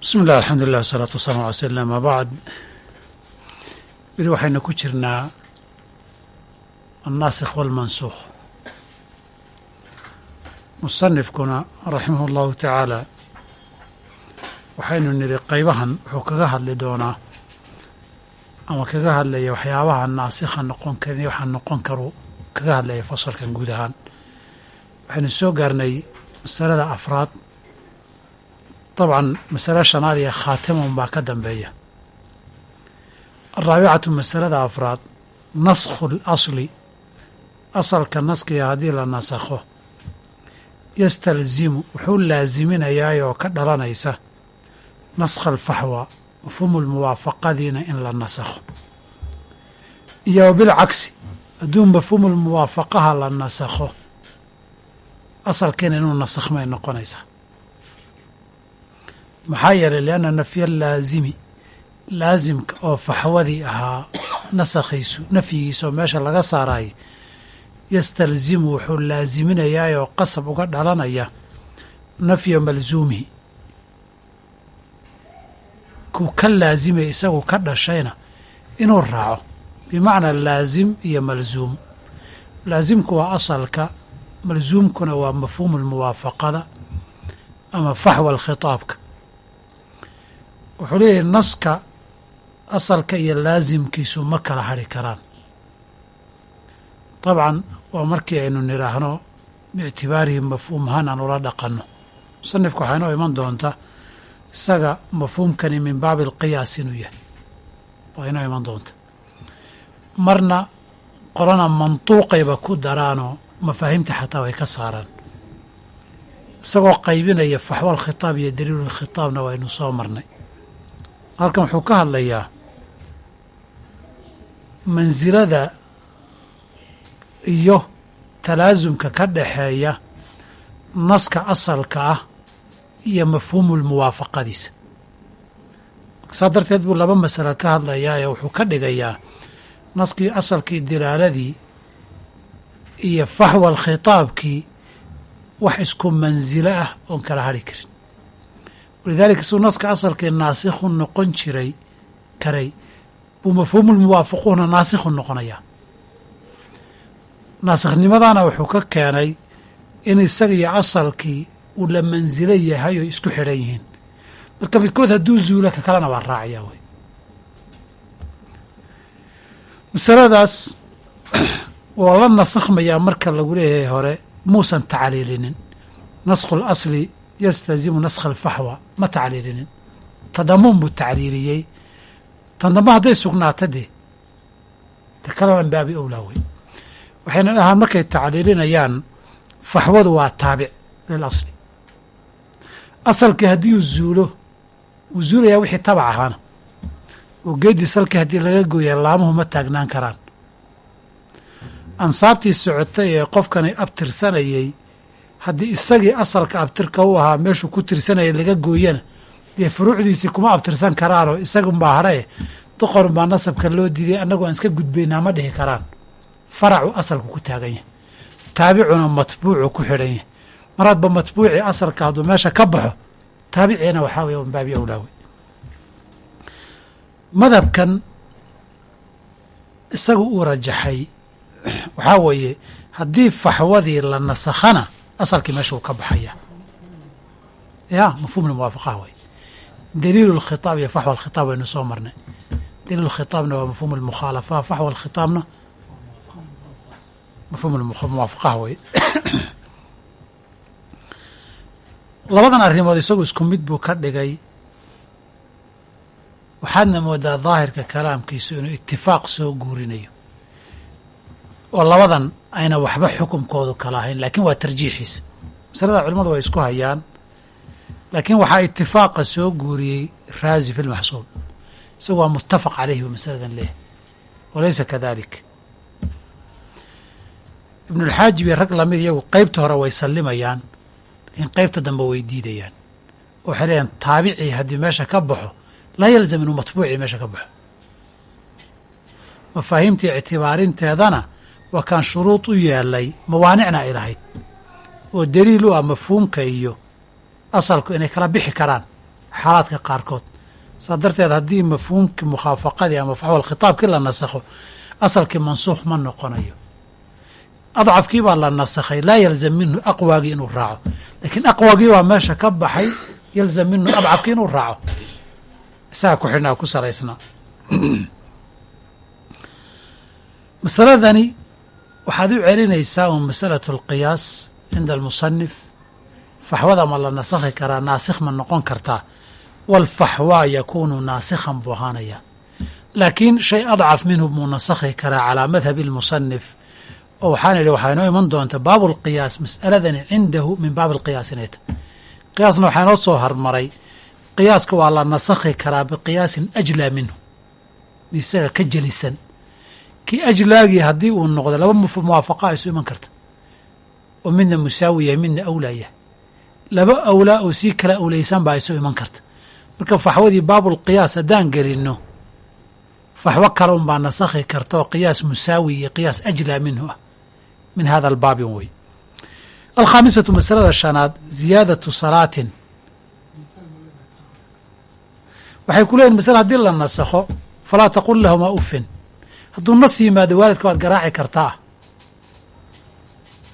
bismi illah alxamdulilah wasalaatu wasalam ala sl ama bacd beri waxaynu ku jirnaa annaasikh walmansuukh musanifkuna raximah allahu tacaala waxaynu nidhi qaybahan wuxuu kaga hadli doonaa ama kaga hadlaya waxyaabaha naasikha noqon karin iyo waxaa noqon karu kaga hadlaya fasalkan guud ahaan. Waxaynu soo gaarnay masalada afraad dabcan masale shanaad iyo khaatimun baa ka dambeeya araabicatu masalada afraad naskhu lasli asalka naskiga haddii la nasakho yastalzimu wuxuu laasiminayaa oo ka dhalanaysa naskha alfaxwa mafhuumu lmuwaafaqadiina in la nasakho iyo bilcagsi hadduu mafhuumu lmuwaafaqaha la nasakho asalkiina inuu nasakhmay noqonaysaa maxaa yeelay lianna nafya laazimi laasimka oo faxwadii ahaa nasakhiisu nafyigiisa oo meesha laga saaraayay yastalzimu wuxuu laasiminayaa oo qasab uga dhalanaya nafya malsuumihi kuu ka laasimaya isagu ka dhashayna inuu raaco bimacnaa laasim iyo malsuum laasimku waa asalka malsuumkuna waa mafhuumu lmuwaafaqada ama faxwa alkhitaabka wuxuu leeyahay naska asalka iyo laasimkiisu ma kala hadri karaan. Dabcan waa markii aynu nidhaahno biictibaarihi mafhuum ahaan aan ula dhaqanno. Musanifku waxaa inoo iman doonta isaga mafhuumkani min baabi alqiyaas inuu yahay. Waa inoo iman doonta. Marna qolana mantuuqayba ku daraanoo mafaahiimta xataa way ka saaraan. Isagoo qaybinaya faxwa alkhitaab iyo daliilu lkhitaabna soo marnay halkan wuxuu ka hadlayaa mansilada iyo talaasumka ka dhaxeeya naska asalka ah iyo mafhuumu lmuwaafaqadiisa saa darteed buu laba masale ka hadlayaa ee wuxuu ka dhigayaa naskii asalkii dilaaladii iyo faxwa alkhitaabkii wax isku mansilo ah oon kala hadri karin walidaalika suu naska asalkii naasikhu noqon jiray karay buu mafhuumu lmuwaafaquuna naasikhu noqonayaa naasikhnimadaana wuxuu ka keenay in isaga iyo asalkii uu la mansilo yahay oo isku xidhan yihiin marka midkood hadduu zuulo ka kalena waa raacaya wey masaladaas waa la nasakhmayaa marka lagu leeyahay hore muusan tacliilinin naskhu lasli yastalzimu naskha alfaxwa ma tacliilinin tadamuun buu tacliiliyey tan hadday sugnaata dee ta kalena min baabi owlaa wey waxayna dhahaan markay tacliilinayaan faxwadu waa taabic lil asli asalkii haddii uu zuulo wuu zuulayaa wixii tabac ahaana oo geeddii salkii haddii laga gooya laamuhu ma taagnaan karaan ansaabtii socotay ee qofkani abtirsanayey haddii isagii asalka abtirka u ahaa meeshuu ku tirsanayay laga gooyana dee furuucdiisii kuma abtirsan karaanoo isagunbaa hadhae doqon baa nasabka loo diiday annagu aan iska gudbaynaa ma dhihi karaan. Faracu asalku ku taagan yahay. Taabicuna matbuucu ku xidhan yahay. Mar hadba matbuucii asalka hadduu meesha ka baxo taabiciina waxaa weye baabi awlaawe madhabkan isagu uu rajaxay waxaa weeye haddii faxwadii la nasakhana asalkii meesha uu ka baxaya ya mafhum lmuwaafaqaha wey daliilu lkhitaab iyo faxwa alkhitaab waynu soo marnay daliil khitaabna waa mafhum lmukhaalafa faxwa alkhitaabna mafhum muwaafaqaha wey labadan arrimood isagu isku mid buu ka dhigay waxaadna moodaa daahirka kalaamkiisu inuu itifaaq soo guurinayo oo labadan ayna waxba xukumkoodu kala ahayn laakiin waa tarjiixiisa. Masalada culimmadu way isku hayaan laakiin waxaa itifaaqa soo guuriyey raazi fi lmaxsuul isagu waa muttafaq caleyhi buu masaladan leeyahy walaysa kadalik. Ibnulxaajibi rag la mid iyagu qeybta hore way sallimayaan laakiin qeybta dambe way diidayaan. Waxay leeyahan taabicii haddii meesha ka baxo laa yalzam inuu matbuucii meesha ka baxo. Mafaahiimtii ictibaarinteedana waa kaan shuruud u yeelay mawaanicna ay lahayd oo daliil u ah mafhuumka iyo asalku inay kala bixi karaan xaalaadka qaarkood. Saa darteed haddii mafhuumkii mukhaafaqadii ama faxwal khitaabkii la nasakho asalkii mansuukh ma noqonayo. Adcafkii baa la nasakhay laa yalzam minhu aqwaagii inuu raaco. Laakiin aqwaagii baa meesha ka baxay yalzam minhu adcafkii inuu raaco. Isaga ku xidhnaa ku salaysnaa. Masaladani waxaad u celinaysaa un masalatu alqiyaas cinda almusanif faxwada ma la nasakhi karaa naasikh ma noqon kartaa. Walfaxwaa yakuunu naasikhan buu ahaanaya laakiin shay adcaf minhu buu nasakhi karaa calaa madhabi almusanif oo waxaan idhi waxaa inoo iman doonta baabu alqiyaas mas'aladani cindahu min baabi alqiyaas inay tahy qiyaasna waxaa inoo soo hormaray qiyaaska waa la nasakhi karaa biqiyaasin ajlaa minhu. Isaga ka jelisan kii ajlaagii haddii uu noqdo laba muwaafaqa isu iman karta oo midna musaawi yahay midna awlaa yahay. Laba awlaa oo sii kala awlaysan baa isu iman karta marka faxwadii baabulqiyaas haddaan gelinno faxwo kale un baa nasakhi karta oo qiyaas musaawi iyo qiyaas ajlaa minhu ah. Min hada albaabin wey alkhaamisatu masalada shanaad ziyaadatu salaatin. Waxay ku leeyihiin masale haddii la nasakho falaa taqul lahumaa ufin hadduu nas yimaado waalidka waad garaaci kartaa.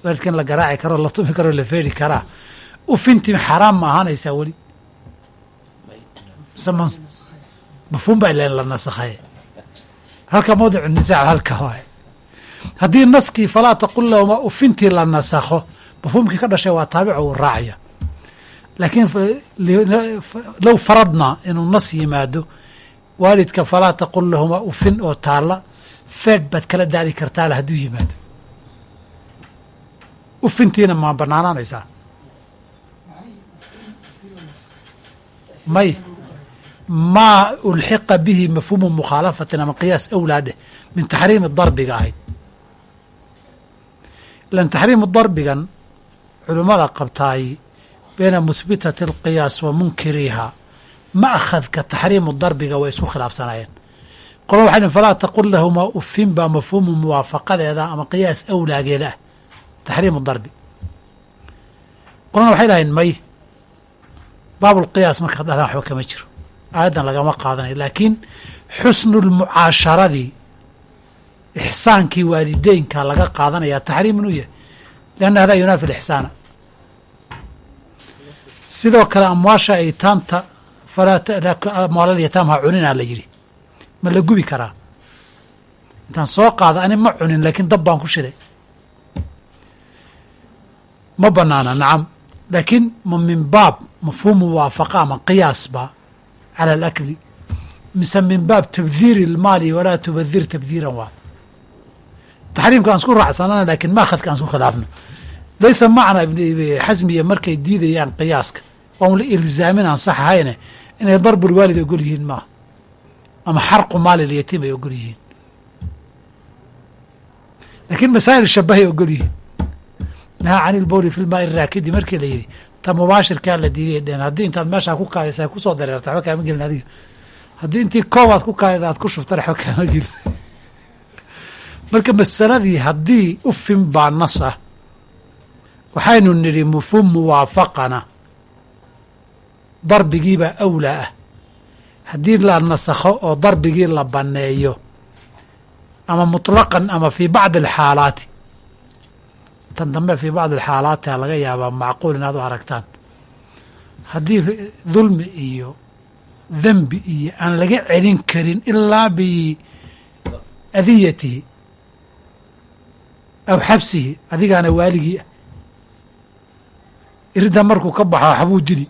Waalidka in la garaaci karo la tumi karo la feeri karaa ufintii xaaraam ma ahaanaysaa weli? Mafhuum baa ilan la nasakhaye halka mawdicu nisaac halka waay. Haddii naskii falaa taqul lahumaa ufintii la nasakho mafhuumkii ka dhashay waa taabico uu raacaya. Laakiin low faradnaa inuu nas yimaado waalidka falaa taqul lahumaa ufin oo taalla feed baad kala daali kartaala hadduu yimaado. Ufintiina ma banaanaanaysaa may maa ulxiqa bihi mafhuumu mukhaalafatin ama qiyaas awlaa dheh min taxriimi darbiga ahayd. Ilan taxriimu darbigan culimmada qabtaay beena muhbitati alqiyaas wa munkiriiha ma'khadka taxriimu darbiga way isku khilaafsanayeen qola waxay falaa taqul lahumaa ufin baa mafhuumu muwaafaqadeeda ama qiyaas awlaageeda ah taxriimu darbi. Qolana waxay dhahayn may baabulqiyaas markaad dhahdaan waxba kama jiro aayaddan lagama qaadanayo laakiin xusnulmucaasharadii ixsaankii waalideynka laga qaadanaya taxriim inuu yahay lianna hadaa yunaafi lixsaana sidoo kale amwaasha aytaamta falaa yataam ha cuninaa la yidhi ma la gubi karaa. Intaan soo qaada ani ma cunin laakiin dab baan ku shiday. Ma banaana nacam laakiin ma min baab mafhuum muwaafaqa ama qiyaasba cala alakli. Mise min baab tabdiiri ilmaali walaa tubadir tabdiiran waa. Taxriimka aan isku raacsanana laakiin maakhadka aan isku khilaafno. Laysa macna xasmiya markay diidayaan qiyaaska. Waan la ilzaamin aan sax ahayne. Inay darbul waalid ogol maaha ama xarqu maali lyatiim ay ogol yihiin. Laakiin masaa'il shabahay ogol yihiin. Nahaa can ilbowli fi lmaai raakidi markii la yidhi ta mubaashirkaa la diiday dheen haddii intaad meeshaa ku kaadaysa ku soo dareerta waxba kaama gelin adiga. Haddii intii koobaad ku kaadayda aad ku shubtan waxba kaama gelin. Marka masaladii haddii ufin baa nas ah waxaynu nidhi mafhuum muwaafaqana. Darbigiibaa awlaa ah haddii la nasakho oo darbigii la banneeyo ama muطlaqan ama fii bacdi alxaalaati tan dambe fii bacdi alxaalaati a laga yaabaa macquul inaad u aragtaan. Haddii dulmi iyo dembi iyo aan laga celin karin ilaa biadiyatihi aw xabsihi adigaana waaligii ah iridda markuu ka baxo waxbuu dili.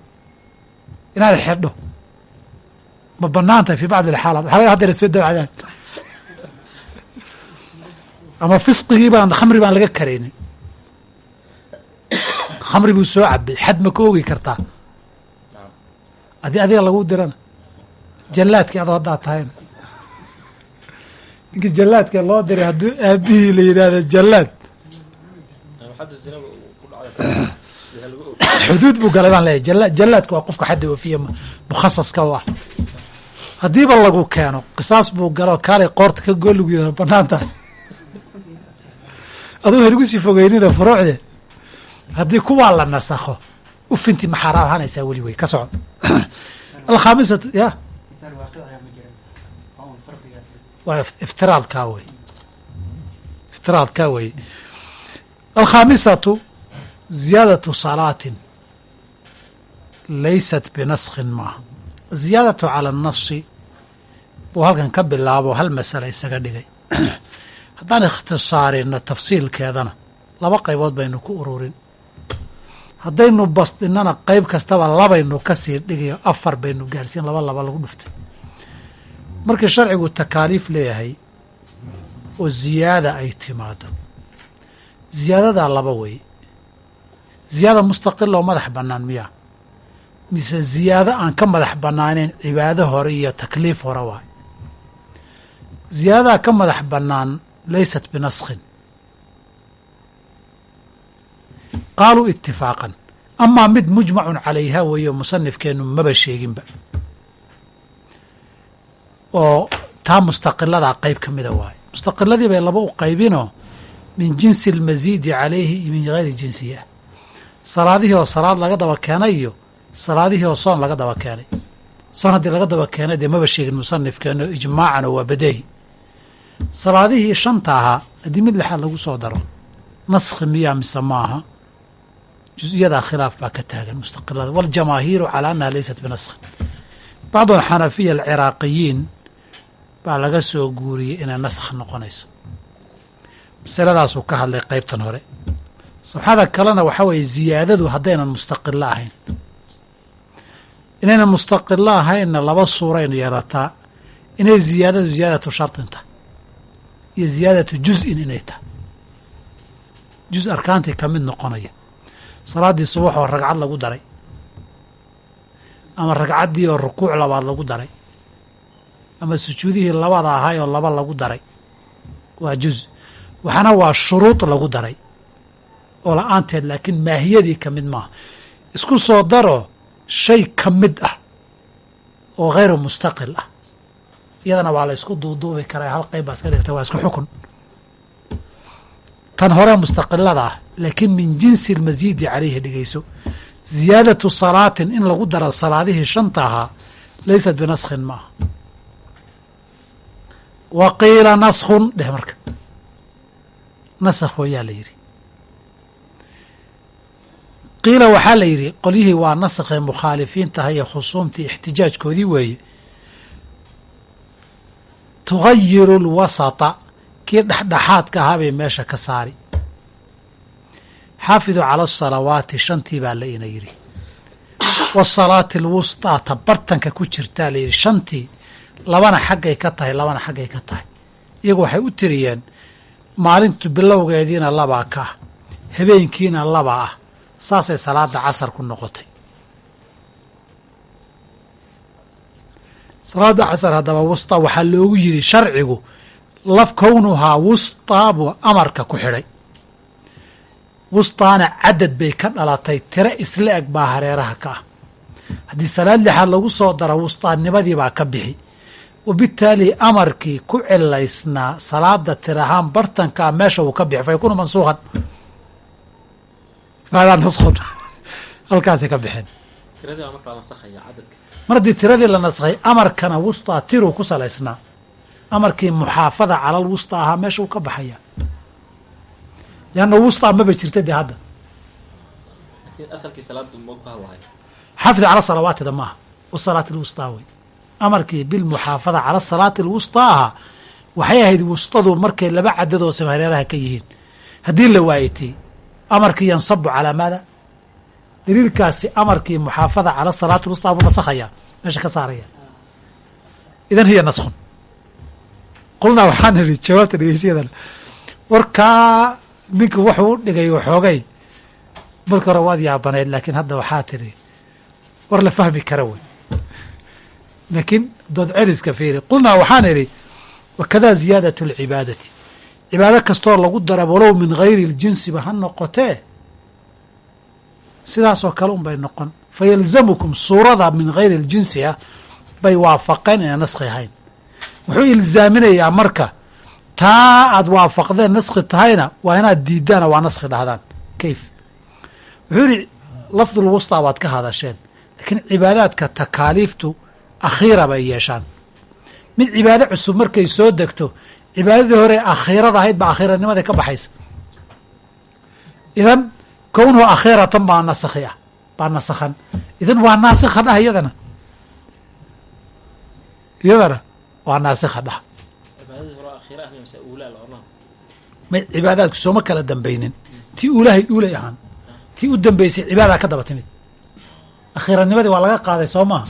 Inaad xidho ma banaan fi bacdi alxaalaat waxa laga haddana soo dawcadaan ama fisqigii baan khamri baan laga karaynin khamri buu soo cabay. Xad ma ka ogi kartaa? Haddii adiga lagu dirana. Jallaadkii adoo haddaa tahayna ninkii jallaadka loo diray hadduu aabihii la yidhaahdo jallaad. Xuduud buu galay baan leeyahy jala jallaadku waa qofka xadda oofiya mukhasaska u ah haddiiba lagu keeno qisaas buu galo kaalay qoorta ka gool lagu yihahdo bannaan tahay aduu halagu sii fogeynina furuucde. Haddii kuwaa la nasakho ufinti maxaaraam ahaanaysaa weli wey ka soco alkhaamisatu ya? Waa iftiraadkaa wey. Iftiraadkaa wey. Alkhaamisatu ziyaadatu salaatin. Laysat binaskhin maaha. Ziyaadatu cala anasi uu halkan ka bilaabo hal masala isaga dhigay. Haddaan ikhtisaarino tafsiilkeedana laba qaybood baynu ku ururin haddaynu basdinana qeyb kastaba labaynu ka sii dhigayo afar baynu gaadhsiin laba laba lagu dhuftay. Markii sharcigu takaaliif leeyahay oo ziyaada ay timaado ziyaadadaa laba wey. Ziyaada mustaqila oo madax bannaan miyaa? Mise ziyaado aan ka madax bannaanayn cibaado hore iyo takliif hore waay ziyaadadaa ka madax bannaan laysat binaskhin qaaluu itifaaqan amaa mid mujmacun calayha weeyo musanifkeennu maba sheeginba oo taa mustaqiladaa qeyb ka mida waaye mustaqiladii bay laba u qaybinoo min jinsi almasiidi calayhi iyo min hayri jinsihi ah salaadihii oo salaad laga daba keenay iyo salaadihii oo soon laga daba keenay soon haddii laga daba keenay dee maba sheegin musanifkeenno ijmaacan oo waa badeehi salaadihii shanta ahaa haddii mid lexaad lagu soo daro naskhi miyaa mise maaha juزiyadaa khilaaf baa ka taagan mustaqilada waاljamaahiiru calى annaha laysat binaskhin bacdu alxanafiya alciraaqiyiin baa laga soo guuriyey inay naskh noqonayso masaladaasuu ka hadlay qeybtan hore sabxada kalena waxaa weeye ziyaadadu haddaynan mustaqilo ahayn inaynan mustaqilo ahaynna laba suuraynu yeelataa inay ziyaadadu ziyaadatu sharطin tahay iyo ziyaadatu juz-in inay tahay. Juz arkaantii ka mid noqonaya. Salaaddii subax oo ragcad lagu daray. Ama ragcaddii oo rukuuc labaad lagu daray. Ama sujuudihii labada ahay oo laba lagu daray. Waa juz. Waxaana waa shuruud lagu daray. Oo la'aanteed laakiin maahiyadii ka mid maaha. Isku soo daro shay ka mid ah oo hayru mustaqil ah iyadana waa la isku duuduubi karaa hal qayb baa iska dhigta waa isku xukun. Tan hore mustaqilada ah laakiin min jinsi almasiidi calayhi dhigayso. Ziyaadatu salaatin in lagu daro salaadihii shanta ahaa laysat binaskhin maaha. Wa qiila naskhun dheh marka. Nasakh wayaa la yidhi. Qiila waxaa la yidhi qolyihii waa naskhay mukhaalifiin tahay ee khusuumtii ixtijaajkoodii weeye tugayiru lwasata kii dhexdhexaadka ahaa bay meesha ka saari. Xaafiduu cala asalawaati shantii baa la ina yidhi. Wasalaati alwustaa ta bartanka ku jirtaa la yidhi shantii labana xaggay ka tahay labana xaggay ka tahay. Iyagu waxay u tiriyeen maalintu bilowgeediina labaa ka ah habeenkiina laba ah saasay salaada casar ku noqotay salaada casar haddaba wusta waxaa loogu yidhi sharcigu laf kownuhaa wustaa buu amarka ku xidhay. Wustaana cadad bay ka dhalatay tiro isla eg baa hareeraha ka ah. Haddii salaad lixaad lagu soo daro wustaanimadii baa ka bixi. Wabitaali amarkii ku cilaysnaa salaada tirahaan bartankaa meesha uu ka bixi fa maadaa naskun halkaasay ka bixeen mar haddii tiradii la naskhay amarkana wustaa tiruu ku salaysnaa. Amarkii muxaafada calal wusta ahaa meesha uu ka baxaya. Leanna wustaa maba jirta dee hadda. Xaafid cala salawaatida maaha wasalaati alwustaa wey. Amarkii bilmuxaafada cala salaati alwustaa ahaa waxay ahayd wustadu markay laba cadadoo samareeraha ka yihiin. Haddii la waayetay amarkii yansabu calaa maada daliilkaasi amarkii muxaafada cala salaati alwustaa buu nasakhaya meesha ka saaraya. Idan hiya naskun qulnaa waxaan idhi jawaabta dhegeysyadana. Warkaa ninka wuxuu u dhigay waxoogay marka hore waad yaabanayd laakiin hadda waxaa tidhi war la fahmi kara wey. Laakiin dood celiska fiiri. Qulnaa waxaan idhi wakadaa ziyaadatu alcibaadati cibaado kastoo lagu dara walow min gayri اljinsiba ha noqotee sidaasoo kale un bay noqon fayalzamukum suurada min gayri اljinsi ah bay waafaqeen inay naskhi ahayn. Wuxuu ilzaaminayaa marka taa aad waafaqdeen naskhi tahayna waa inaad diidaana waa naskhi dhahdaan. Kayf. Wuxuu yihi lafdul wustaa baad ka hadasheen laakiin cibaadaadka takaaliiftu akhiira bay yeeshaan. Mid cibaado cusub markay soo degto cibaadadii hore akhiirada ahayd baa akhiiranimadii ka baxaysa. Idan kownuhu akhiratan baa nasakhi ah baa nasakhan. Idan waa naasikha dhah iyadana. Iyadana waa naasikha dhah cibaadaadku sooma kala dambaynin. Tii uulahay uulay ahaan. Tii u dambeysay cibaadaa ka daba timid. Akhiiranimadii waa laga qaaday soo maaha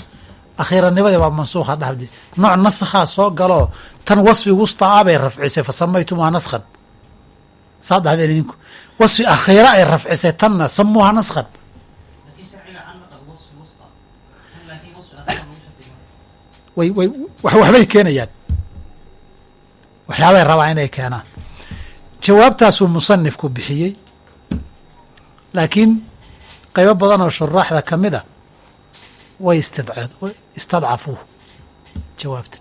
akhiiranimadii waa mansuukha dhahdi. Nooc nasakhaa soo galoo tan wasfi wusta a bay rafcisay fa samaytumuha naskhan saa dhahdeen idinku. Wasfi akhiira ay rafcisay tanna samuuha naskhan way way waxbay keenayaan. Waxyaabay rabaa inay keenaan. Jawaabtaasuu musanifku bixiyey. Laakiin qaybo badan oo shuraaxda ka mid a way istadcafuuh jawaabtan.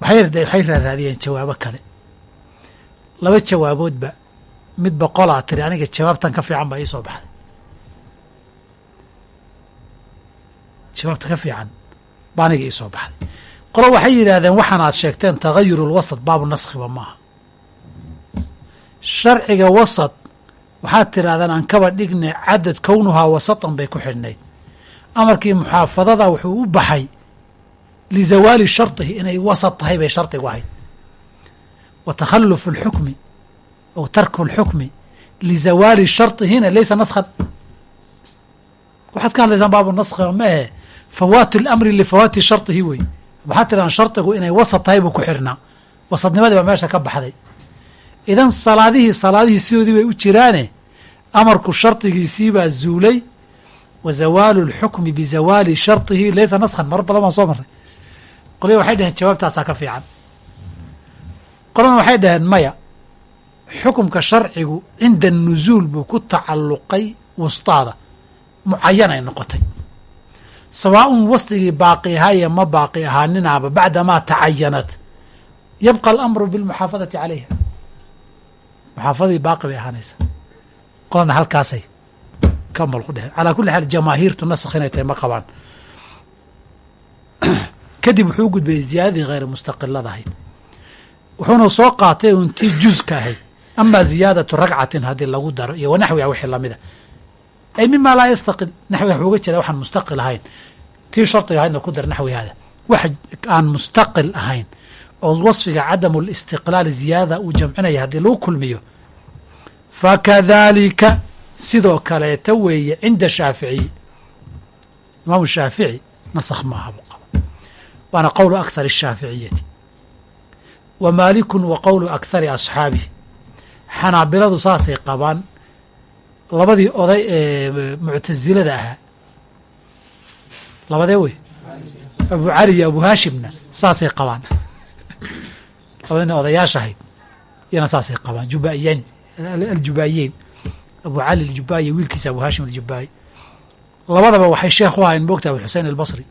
Waxay raaraadiyeen jawaabo kale laba jawaaboodba mid boqolaa tiri aniga jawaabtan ka fiican baa ii soo baxday jawaabta ka fiican baa aniga ii soo baxday qolo waxay yidhaahdeen waxaan aad sheegteen tagayuru lwasat baabu naskhiba maaha. Sharciga wasat waxaad tidhahdeen aan kaba dhigne cadad kownuhaa wasatan bay ku xidhnayd. Amarkii muxaafadada wuxuu u baxay lizawaali sharطihi inay wasat tahay bay shardigu ahayd wa takhalufu اlxukmi aw tarku اlxukmi lizawaali sharطihina laysa naskhan waxaad ka hadlaysaan baabu naskhiga ma ahe fawaatu اlamri lifawaati sharطihi wey waxaad tidhahdeen shardigu inay wasat tahay buu ku xidhnaa wasadnimadii baa meesha ka baxday idan salaadihii salaadihii sidoodii bay u jiraane amarku shardigiisii baa zuulay wa zawaalu اlxukmi bizawaali sharطihi laysa naskhan mar badan baan soo maray qolya waxay dhaheen jawaabtaasaa ka fiican qolana waxay dhaheen maya xukumka sharcigu cinda nuzuul buu ku tacalluqay wustaada mucayan ay noqotay. Sawaaءun wastigii baaqi ahaaye ma baaqi ahaaninaaba bacdamaa tacayanat yabqa alamru biاlmuxaafadati calayha. Muxaafadadii baaqi bay ahaanaysa. Qolana halkaasay ka malku dheheen calaa kuli xaal jamaahiirtu naskh inay tahay ma qabaan. Kadib wuxuu u gudbayay ziyaadadii hayr mustaqilada ahayd wuxuuna soo qaatay untii juzka ahayd amaa ziyaadatu ragcatin haddii lagu daro iyo wanaxwiha wixii lamida ay mima laa yastaqil naxwiga wuxuu uga jeeda waxaan mustaqil ahayn. Tii shardiga ahaydna ku dar naxwihaada wax aan mustaqil ahayn. Oo wasfiga cadamu listiqlaali ziyaadada uu jamcinaya haddii lagu kulmiyo. Fakadalika sidoo kaleeta weeye cinda shaaficiyi imaamu shaafici nasakh maaha buu qaba waana qowlu akhar الshaaficiyati wa maalikun wa qowlu akhari asxaabihi xanaabiladu saasay qabaan labadii oday ee muctasilada ahaa. Labadee wey? Abu cali iyo abu haashimna saasay qabaan. Labadii nin odayaasha ahayd iyana saasay qabaan. Jubaaiyeen aljubaayiin abu cali aljubaayi wiilkiisa abu haashim aljubaayi labadaba waxay sheekh u ahayn moogta abuxusein albasri.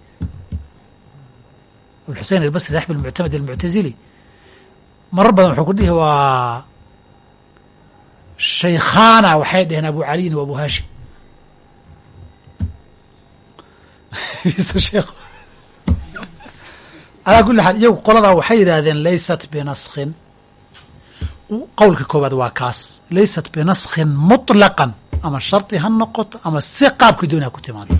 Abuxusein albasri saxib almuctamad almuctazili marar badan wuxuu ku dhihi waa shaykhaana waxay dheheen abu caliyin wa abu haashim calaa kuli xaal iyagu qoladaa waxay yidhaahdeen laysat binaskhin qowlka koowaad waa kaas. Laysat binaskhin muطlaqan ama shardi ha noqoto ama si qaabkii dooni ha ku timaado.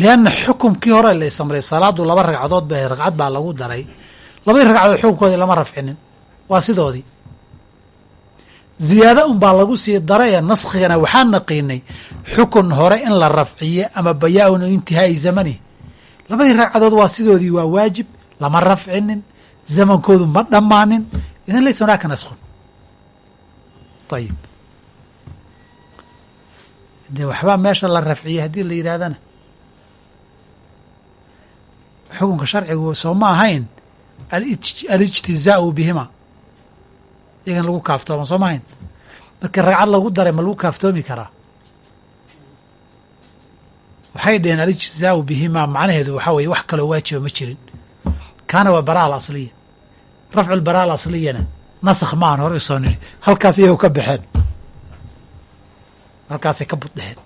Lianna xukumkii hore la salaadu laba ragcadood ba ragcad baa lagu daray labadii ragcadood xukumkoodii lama rafcinin. Waa sidoodii. Ziyaada un baa lagu sii daray ee naskhigana waxaa naqiinay xukun hore in la rafciye ama bayaa-un intihaa'i zamani. Labadii ragcadood waa sidoodii waa waajib lama rafcinin zamankoodu ma dhammaanin idan laysa hunaaka naskhun ayib dee waxbaa meesha la rafciyey haddii la yidhaahdana. Xukunka sharcigu soo ma ahayn alijtizaau bihima. Iyagan lagu kaaftooma soo ma ahayn markii ragcad lagu daray ma lagu kaaftoomi karaa? Waxay dheheen alijtizaau bihima macnaheedu waxaa weye wax kaloo waajiba ma jirin. Kaana waa baraa al asliya. Rafcu lbaraa al asliyana nasakh ma aan hore u soo nidhi halkaas iyago ka baxeen. Halkaasay ka buddheheen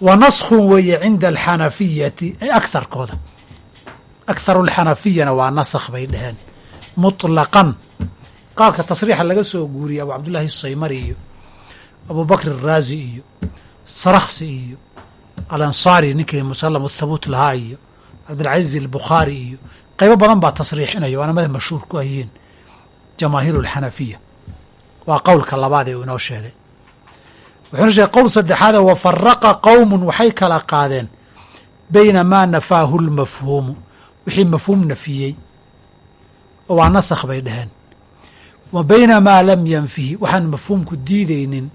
wa naskhun weeye cinda alxanafiyati akarkooda akharu alxanafiyana waa nasakh bay dhaheen muطlaqan qaarka tasriixa laga soo guuriyay abu cabdullaahi saymari iyo abu bakr araazi iyo sarakhsi iyo alansaari ninkii musalam thabuut lahaa iyo cabdilcaziz albukhaari iyo qaybo badan baa tasriixinaya waana madab mashhuur ku ayihiin jamaahiir alxanafiya waa qowlka labaad ee uu inoo sheegay wuxuuna sheegay qowl saddexaade wa faraqa qowmun waxay kala qaadeen bayna maa nafaahu lmafhuumu wixii mafhuum nafiyey oo waa nasakh bay dhaheen. Wa bayna maa lam yanfihi waxaan mafhuumku diideynin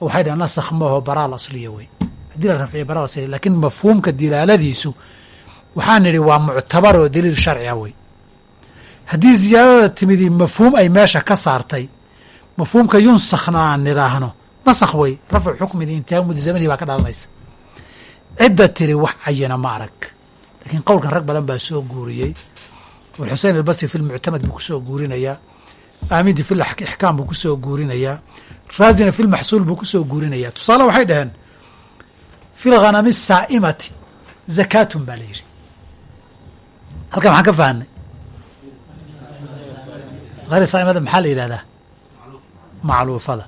waxay dhaheen nasakh maaho baraal asliya wey. Haddii la rafciya baraal asliya lakiin mafhuumka dilaaladiisu waxaan nidhi waa muctabar oo daliil sharciga wey. Haddii ziyaadada timidii mafhuum ay meesha ka saartay mafhuumka yunsakhna aan nidhaahno nasakh wey rafcu xukmidi intihaa mudi zamanihi baa ka dhalanaysa cidda tiri wax cayana ma arag lakiin qowlkan rag badan baa soo guuriyey. Abulxusein albasri fi lmuctamad buu ku soo guurinayaa aamidi fi ixkaam buu ku soo guurinayaa raazina fi lmaxsuul buu ku soo guurinayaa tusaale waxay dhaheen fi lghanami saa'imati zakaatun baa la yidhi. Halkan maxaan ka fahanay. Hayr saa'imada maxaa la yidhahdaa? Macluufada.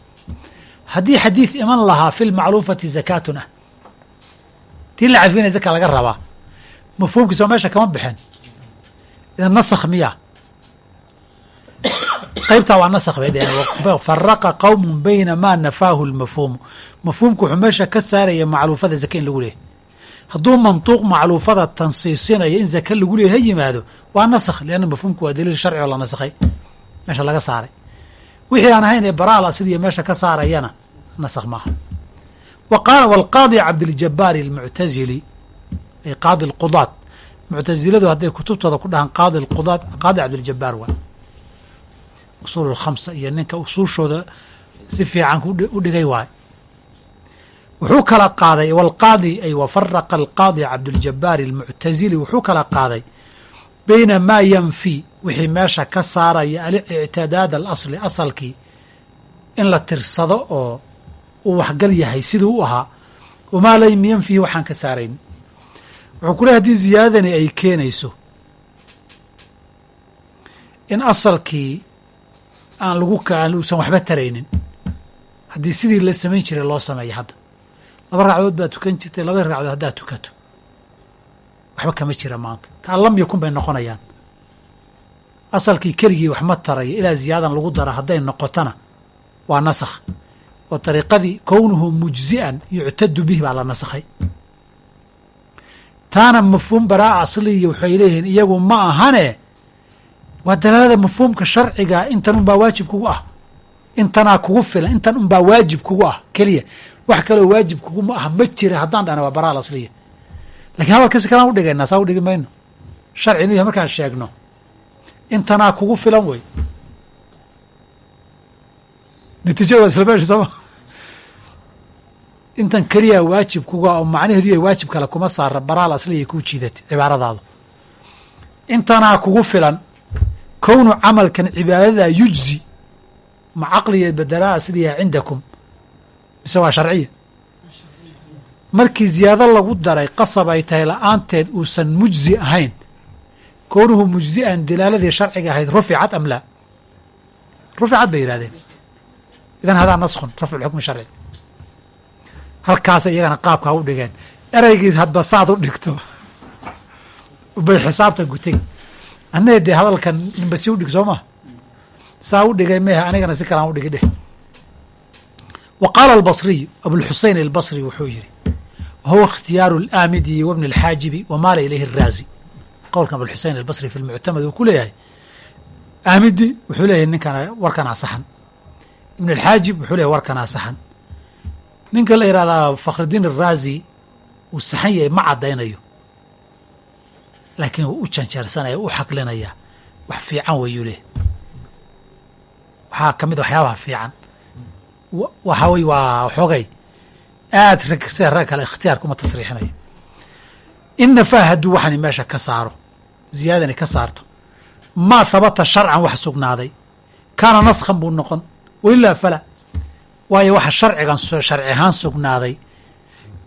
Haddii xadiid iman lahaa fi lmacluufati zakaatun ah tii la cafinaya zaka laga rabaa mafhuumkiisa oo meesha kama bixin. Idan nasakh miya. Qaybtaa waa nasakh bay dheheen faraqa qowmun bayna maa nafaahu lmafhuumu mafhuumku wuxuu meesha ka saaraya macluufada zaka in lagu leeyahy hadduu mantuuq macluufada tansiisinaya in zaka lagu leeyahy ha yimaado waa nasakh lianna mafhuumku waa daliil sharci oo la nasakhay. Meesha laga saaray. Wixii aan ahayn ee baraala sidiiyo meesha ka saarayana nasakh maaha. Wa qaala walqaadi cabdiljabaari almuctazili ay qaadi alqudaad muctaziladu hadday kutubtooda ku dhahaan qaadi alqudaad qaadi cabdiljabaar waa. Usuul lkhamsa iyo ninka usuushooda si fiican u dhigay waayo wuxuu kala qaaday walqaadi ay wafaraqa alqaadi cabdiljabaari almuctazili wuxuu kala qaaday bayna maa yanfi wixii meesha ka saaraya alictidaad alasli asalkii in la tirsado oo uu waxgal yahay siduu u ahaa. Wamaa lam yanfihi waxaan ka saarayn wuxuu ku leey haddii ziyaadadani ay keenayso in asalkii aan lagu uusan waxba taraynin haddii sidii la samayn jiray loo sameeyo hadda. Laba ragcadood baad tukan jirtay laba ragcadood haddaad tukato. Waxba kama jira maanta. Kaan lam yakun bay noqonayaan. Asalkii keligii wax ma tarayo ilaa ziyaadan lagu dara hadday noqotona waa nasakh. Oo dariiqadii kownuhu mujzi'an yuctadu bih baa la nasakhay taana mafhuum baraa asliya waxay leeyihiin iyagu ma ahane waa dalaalada mafhuumka sharciga intan unbaa waajib kugu ah intanaa kugu filan intan unbaa waajib kugu ah keliya. Wax kaloo waajib kuguma ah ma jira haddaan dhahna waa baraa asliya. Lakiin hadalkasi kalaan udhigaynaa saa udhigi mayno. Sharci inu yahay markaan sheegno intanaa kugu filan wey natiijada waa isla meesha sooma intan keliyaa waajib kuga oo macnaheedu yahay waajib kale kuma saara baraal asliya kuu jiidata cibaaradaadu. Intanaa kugu filan kownu camalkan cibaadada yujzi ma caqliya badelaa asliya cindakum. Mise waa sharciya markii ziyaado lagu daray qasab ay tahay la'aanteed uusan mujzi ahayn. Kownuhu mujzi'an dilaaladii sharciga ahayd ruficat am laa? Ruficat bay yihahdeen idan hadaa naskhun rafcu lxukmi sharci halkaasay iyagana qaabkaa u dhigeen. Ereygiis hadba saad u dhigto. Bay xisaabtan ku tegi. Annaga dee hadalkan ninba si u dhig soo maa saa u dhigay mehe anigana si kalaan u dheh wa qaala albasriyu abulxusein albasri wuxuu yihi wahuwa ikhtiyaaru alaamidiyi wabni alxaajibi wamaala ilayhi araazi qowlkan abulxusein albasri fi lmuctamad uu ku leeyahay. Aamidi wuxuu leeyahay ninkan warkan asaxan ibn alxaajib wuxuu leeyahy warkan asaxan ninka la yihahdaa fakhridiin araazi uu saxan yahay ma caddaynayo. Laakiin wuu u janjeersanaya u xaqlinaya wax fiican weyuu leh waxaa ka mid waxyaabaha fiican. Waxa wey waa xoogay. Aad sida rag kale ikhtiyaar kuma tasriixinayo. In nafaa hadduu waxani meesha ka saaro ziyaadani ka saarto. Maa habata sharcan wax sugnaaday. Kaana naskhan buu noqon. Wailaa fala waayo waxa sharcigan sharci ahaan sugnaaday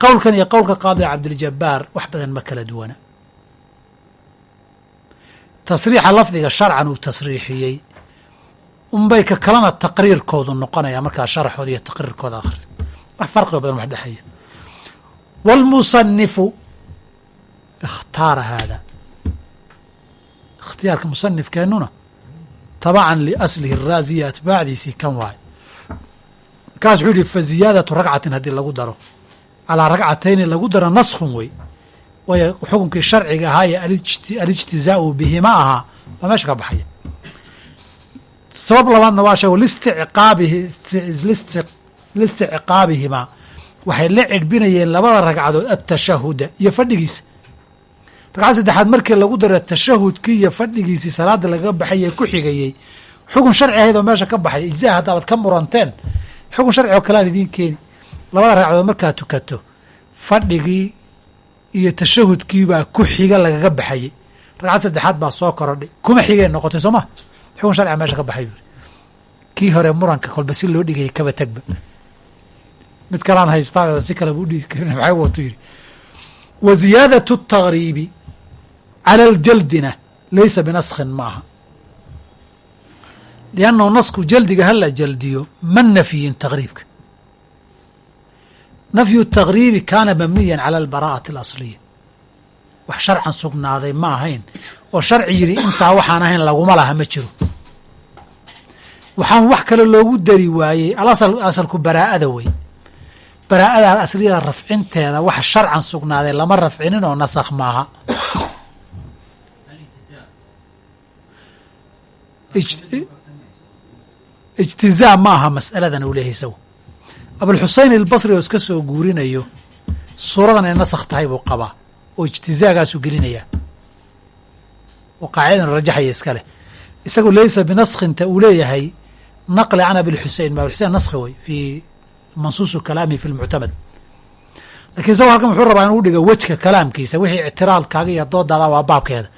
qowlkan iyo qowlka qaadi cabdiljabaar wax badan ma kala duwana tasriixa lafdiga sharcan uu tasriixiyey unbay ka kalena taqriirkoodu noqonaya markaa sharaxooda iyo taqriirkooda akhri wax farqigo badan wax dhexeeya wاlmusanifu ikhtaara haada ikhtiyaarka musanifkeennuna tabacan liaslihi الraaziya atbaacdiisii kan waay markaas wuxuu yihi fa ziyaadatu ragcatin haddii lagu daro. Calaa ragcatayni lagu daro naskun wey. Waayo xukunkii sharciga ahaa ee alijtizaau bihima ahaa baa meesha ka baxaya. Sabab labaadna waa sheego listicqaabihi listicqaabihimaa waxay la cidhbinayeen labada ragcadood atashahuda iyo fadhigiisa. Ragcad saddexaad markii lagu daro tashahudkii iyo fadhigiisii salaada lagaga baxayee ku xigayey xukun sharci ahayd oo meesha ka baxay ijzaa haddaabad ka muranteen xukun sharci oo kalean idiin keeni. Labada ragcadood markaad tukato fadhigii iyo tashahudkiibaa ku xiga lagaga baxayey ragcad saddexaad baa soo korodhay. Kuma xigay noqotay soo ma? Xukun sharciga meesha ka baxay buuri kii hore muranka kolba si loo dhigayay kaba tagba. Mid kalaan haystaa si kaleba udhigi karin maxay watu yidhi wa ziyaadatu taqriibi cala ljaldina laysa binaskhin maaha liannahu nasku jaldiga hala jaldiyo ma nafyin taqriibka nafyu taqriibi kaana mabniyan cala albaraa'ati alasliya wax sharcan sugnaaday ma ahayn oo sharci yidhi intaa waxaan ahayn laguma laha ma jiro waxaan wax kale loogu dari waayey alasal asalku baraa'ada wey baraa'ada asliyada rafcinteeda waxa sharcan sugnaaday lama rafcinin oo nasakh maaha ijtizaa ma aha mas'aladan uu leeyahay isagu abulxusein albasri oo iska soo guurinayo suuradan ay nasakh tahay buu qabaa oo ijtizaagaasuu gelinayaa. Oo qaacidadan rajaxaya iska leh. Isagu laysa binaskhinta uu leeyahay naqli can abilxusein abilxusein naskhi wey fii mansuusu kalaamihi fi lmuctamad lakiin isagu halkan wuxuu rabaa inuu dhiga wejka kalaamkiisa wixii ictiraadkaaga iyo doodaada waa baabkeeda.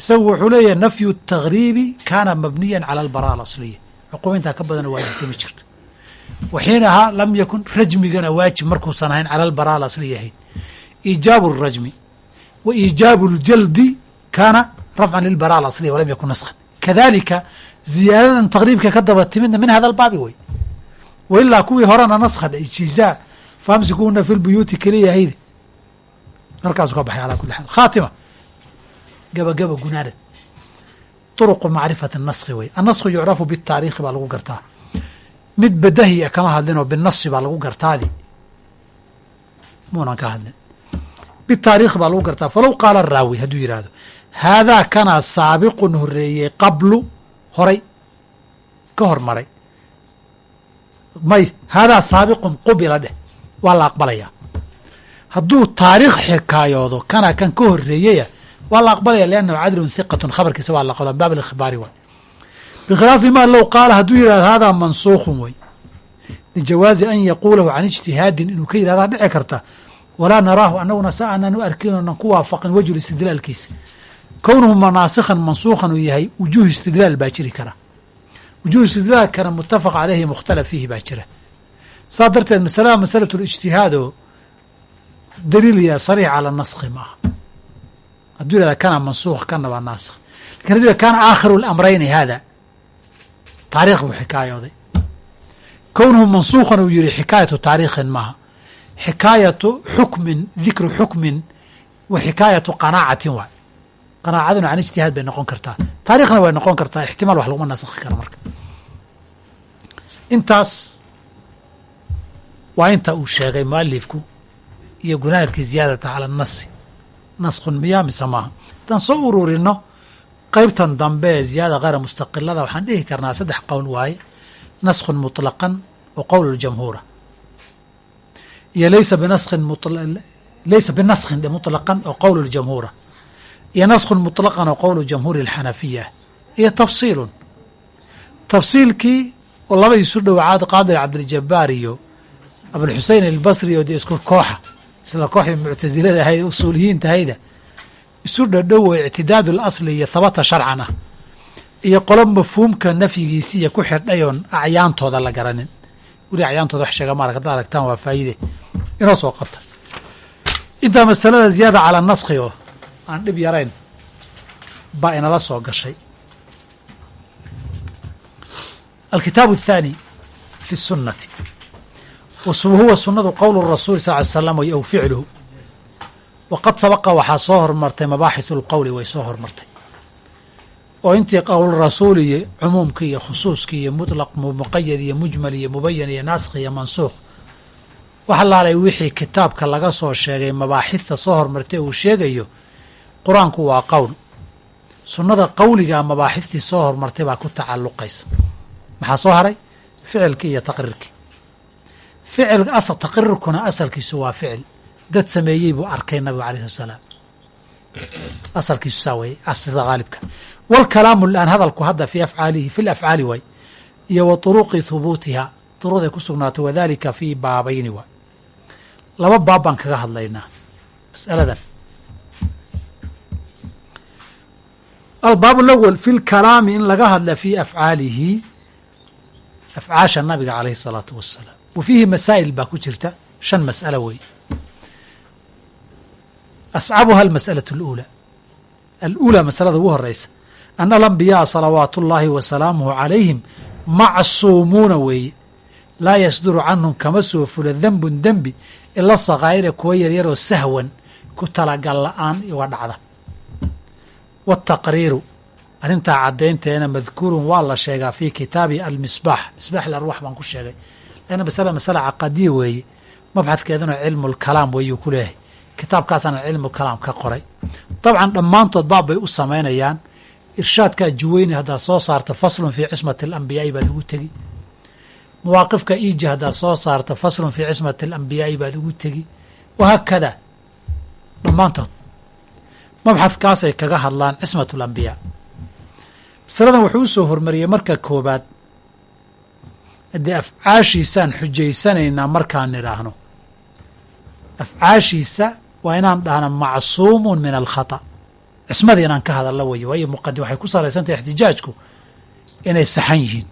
Isagu wuxuu leeyahay nafyu taqriibi kaana mabniyan cala albara'a alasliya cuquubintaa ka badan waajibta ma jirto. Waxiinahaa lam yakun rajmigana waajib markuusan ahayn cala albara al asli ahayd iijaabu اrajmi wa iijaabu اljaldi kaana rafcan lilbara alasliya walam yakun naskhan kadalika ziyaadadan taqriibka ka daba timidna min hada albaabi wey wailaa kuwii horena naskhan ijizaa faamsikuuna fi lbuyuuti keliyahayde halkaasu ka baxay alaa kuli xaal. Khaatima gabagaba gunaanad طرق معرفة النسخ wey النسخ يucرaف بالتاarيkhi baa lagu gartaa mid badahi a kama hadlinoo بالنصi baa lagu gartaadi muunan ka hadlin بالتاarيkhi baa lagu gartaa falow qaala الraawi hadduu yihahdo haadaa kana saabiqun horeeyey qablu horay ka hormaray may haadaa saabiqun qubila dheh waa la aqbalaya hadduu taariikh xikaayoodo kana kan ka horeeyaya waa la aqbalaya liannahu cadlun hiqatun khabarkiisa waa la aqbala baab alikhbaari waay. Bikhilaafi ma low qaala hadduu yihahdo haadaa mansuukhun wey lijawaazi an yaquulahu can ijtihaadin inuu ka yihahdaa dhici karta. Walaa naraahu anaguna sa aanan u arkin oonan ku waafaqin wejhu istidlaalkiisa. Kownuhu manaasikhan mansuukhan uu yahay wujuuh istidlaal baa jiri kara. Wujuuh istidlaalkana mutafaq caleyhi mukhtalaf fiihi baa jira. Saa darteed masalada masalatu lijtihaado daliilya sariix cala naskhi ma hadduu yihahda kana mansuukh kana waa naasikh laakiin haduu yhahda kana aakhiru lamrayni hada taarikh buu xikaayooday. Kownuhu mansuukhan uu yihi xikaayatu taariikhin maaha. Xikaayatu xukmin dikru xukmin wa xikaayatu qanaacatin waay. Qanaacaduna can ijtihaad bay noqon kartaa. Taarikhna way noqon kartaa ixtimaal wax laguma naskhi karo marka. Intaas waa inta uu sheegay mualifku iyo gunaanadkii ziyaadata cala nasi naskun miyaa mise maaha haddaan soo ururino qeybtan dambe ee ziyaada kheyra mustaqilada waxaan dhihi karnaa saddex qowl waaye naskun muطlaqan wa qowl اljamhuura iyo laysa binaskin laysa binaskhin muطlaqan oo qowl اljamhuura iyo naskun muطlaqan oo qowl jamhuuri اlxanafiya iyo tafsiilun tafsiilkii oo laba isu dhowacaad qaadir cabdiljabaar iyo abulxusein albasri oo dee isku kooxa isla kooxdii muctasilada ahayd ee usuuliyiintahayda isu dhadhow oo ictidaad lasli iyo habata sharcan ah iyo qolo mafhuumka nafyigiisiiya ku xidhay oon acyaantooda la garanin. Weli acyaantooda wax sheega maarag hadda aragtaan waa faa'iide. Inoo soo qabta. Intaa masalada ziyaada calaa naskhi oo aan dhib yarayn baa inala soo gashay. Alkitaabu athaani fi sunnati huwa sunadu qowl rasuuli sal ly slam way aw ficluhu. Waqad sabaqa waxaa soo hormartay mabaaxithu اlqowli way soo hormartay. Oo intii qowl rasuuli iyo cumuumki iyo khusuuski iyo muطlaq muqayad iyo mujmal iyo mubayan iyo naaskh iyo mansuukh. Waxa laalay wixii kitaabka laga soo sheegay mabaaxidta soo hormartay uu sheegayo qur'aanku waa qowl sunnada qowligaa mabaaxidtii soo hormartay baa ku tacalluqaysa. Maxaa soo haray? Ficilkii iyo taqriirkii ficil asal taqriirkuna asalkiisu waa ficil dad sameeyey buu arkay nabigu alayh slat salaam asalkiisu saa weye sida haalibka wاlkalaamu lan hadalku hadda fi afcaalihi fi lafcaali waay iyo wa turuqi hubuutiha duruqday ku sugnaatay wadalika fii baabayni waay laba baab baan kaga hadlaynaa masaladan albaab alawal fi lkalaami in laga hadla fi afcaalihi afcaasha nabiga alayhi الsalaatu wasalaam wa fiihi masaa'il baa ku jirta shan mas'alo wey ascabuha almas'alaة اlأulى alأulى masalada ugu horeysa ana alambiyaءa salawaatu اllahi wa salaamuhu calayhim macsuumuuna weeye laa yasduru canhum kama soo fula dembun dembi ila sakaa'ira kuwa yaryaroo sahwan ku talagal la-aan uga dhacda waataqriiru arrintaa caddaynteena madkuurun waa la sheegaa fii kitaabi almisbaax misbaax ilarwax baan ku sheegay lanna masalada masala caqadiya weeye mabxadkeeduna cilmu lkalaam weeyuu ku leeyahay. Kitaabkaasaana cilmu kalaam ka qoray. Dabcan dhammaantood baab bay u samaynayaan irshaadkaa juweyni haddaad soo saarto faslun fii cismati alambiyaai baad ugu tegi. Mawaaqifka iji haddaad soo saarto faslun fii cismati alambiyaai baad ugu tegi. Wahaakada dhammaantood. Mabxadkaasay kaga hadlaan cismat alambiyaa masaladan wuxuu u soo hormariyey marka koobaad haddii afcaashiisaan xujaysanaynaa markaan nidhaahno. Afcaashiisa waa inaan dhahno macsuumun min alkhata. Cismadii inaan ka hadallo weeye waayo muqadim waxay ku salaysantahay ixtijaajku inay saxan yihiin.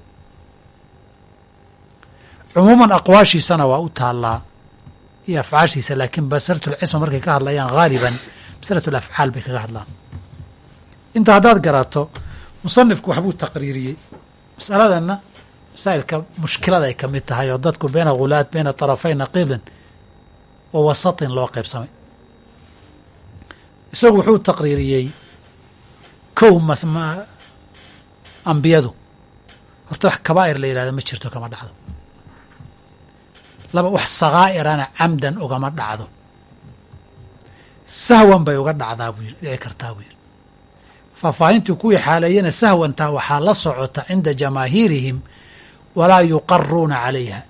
Cumuuman aqwaashiisana waa u taallaa iyo afcaashiisa laakiin masalatulcisma markay ka hadlayaan haaliban masalat afcaal bay kaga hadlaan. Inta haddaad garato musanifku waxbuu taqriiriyey. Masaladanna masaa'ilka mushkilada ay ka mid tahay oo dadku beena khulaad beena طarafay naqiidin wa wasatin loo qaybsamay. Isagu wuxuu taqriiriyey kow ambiyadu. Horta wax kabaa'ir la yihahdo ma jirto kama dhacdo. Laba wax sakaa'irana camdan ugama dhacdo. Sahwan bay uga dhacdaa buu yiri dhici kartaa buu yiri. Faahfaahintii kuwii xaaleeyana sahwantaa waxaa la socota cinda jamaahiirihim walaa yuqaruuna calayha.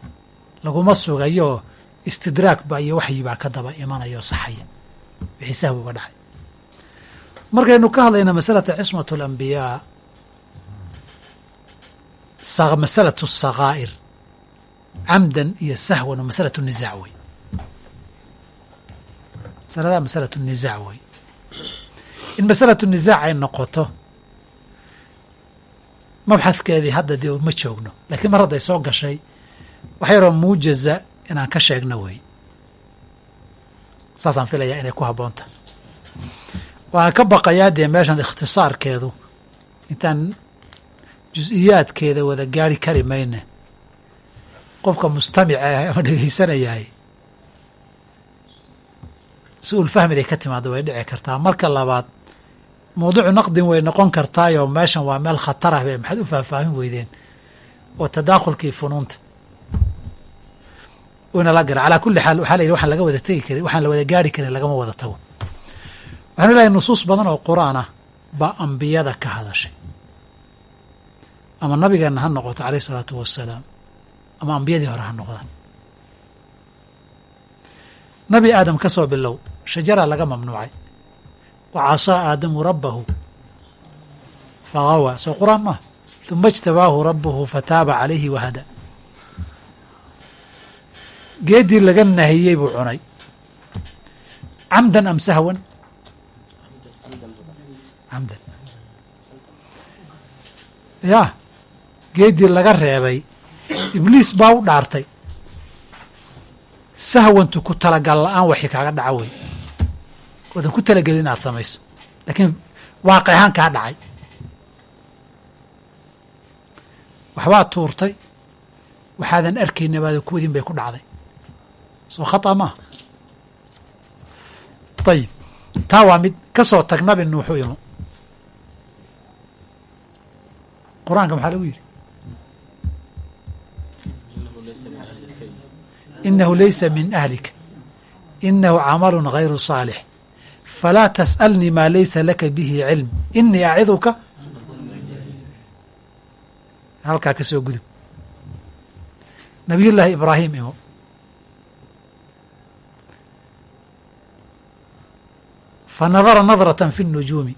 Laguma sugayo istidraag ba iyo waxyi baa ka daba imanaya saxaya. Wixii sahwi uga dhacay. Markaynu ka hadlayna masalata cismat alambiyaa masalatu sakaa'ir camdan iyo sahwan oo masalatu nisaac wey masaladaa masalatu nisaac wey in masalatu nisaac ay noqoto mabxadkeedii hadda dee ma joogno. Laakiin mar hadday soo gashay. Wax yaroo muujaza inaan ka sheegno wey saasaan filayaa inay ku habboonta. Waxaan ka baqayaa dee meeshan ikhtisaarkeedu intaan jus-iyaadkeeda wada gaari kari mayne. Qofka mustamica ah ama dhegeysanayahay su'ul fahmiday ka timaado way dhici kartaa. Marka labaad mawduucu naqdin way noqon kartaayoo meeshan waa meel khatar ah be maxaad u faahfaahin weydeen? Oo tadaakhulkii funuunta. Wayna la gara calaa kulli xaal waxaa la yidhi waxaan laga wada tegi karin waxaan la wada gaari karin lagama wada tago. Waxaanu leeyahay nusuus badan oo qur'aan ah baa ambiyada ka hadashay. Ama nabigeenna ha noqoto alayh isalaatu wassalaam. Ama ambiyadii hore ha noqdaan. Nabi aadam ka soo bilow shajara laga mamnuucay wa casaa aadamu rabbahu fagawa soo qur'aan maaha huma اjtabaahu rabuhu fataaba calayhi wahada geedii laga nahiyey buu cunay camdan am sahwan camdan ya geedii laga reebay ibliis baa u dhaartay sahwantu ku talagal la'aan waxi kaaga dhaca wey oodan ku talagelin inaad samayso. Laakiin waaqi ahaan kaa dhacay. Waxbaad tuurtay waxaadan arkayna baada kuwadin bay ku dhacday. Soo khata maaha ayib taa waa mid ka soo tag nabi nuuxu imo qur'aanka maxaa lagu yidhi? Inahu laysa min ahlika. Inahu camalu gayru saalix falaa tas'alnii maa laysa laka bihi cilm inii aciduka halkaa ka soo gudub nabiyullaahi ibraahim imo fa nadara nadratan fi اnujuumi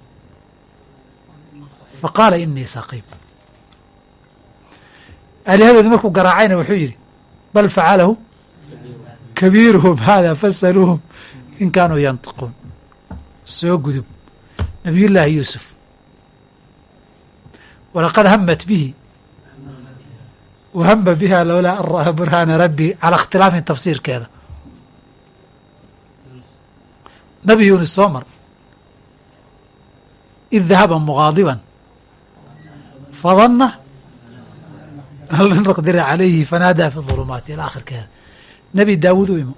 fa qaala inii saqiim aalihadoodii markuu garaacayna wuxuu yidhi bal facalahu kabiiruhum hada fasaluuhum in kaanuu yantiquun soo gudub. Nabiy llaahi yuusuf. Walaqad hamat bihi. Whama biha lowlaa an ra'aa burhaana rabbi calaa ikhtilaafin tafsiirkeeda. Nabi yuunus soo mar. Id dahaba mugaadiban fadana an lan naqdira calayhi fanaadaa fi ظulumaati ilaa akhirkeeda nebi daawuud u imo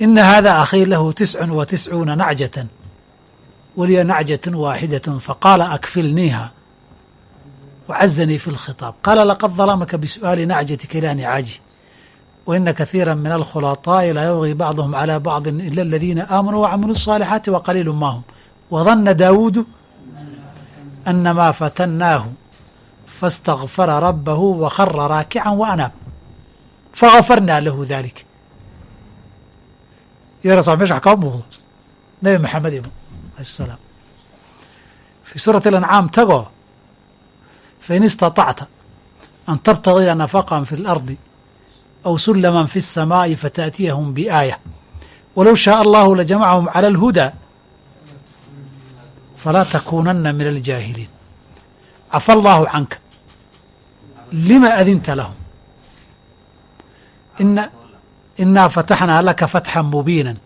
ina hada akhii lahu tiscu wa tiscuuna nacjata waliya nacjaة waaxidaة faqaala akfilniiha wacazanii fi اlkhiطaab qaala laqad dalamaka bisu'aali nacjatika ilaa nicaaji waina kahiira min alkhulaطaaءi laa yabغi bacduhm calى bacضi ila aladiina aamanuu wacamiluu الصaalixaati waqaliilu ma hm wadana daawuudu anamaa fatannaahu faاstakfara rabahu wakhara raakica waanaab fagafarnaa lahu dalik yaras mesha wax kaa muuqdo nabi maxamed imo السلام في سورة الأنعام تgoo فإن استطعت أن تبتغيa نفقا في الأرض أو سلما في السماء فتأتيهم بآية ولو شاء الله لجمعهم على الهدى فلا تكونن من الجاهلين عفى الله عنك لما أذنت لهم إن inaa fataxnaa laka fatxan mubiinan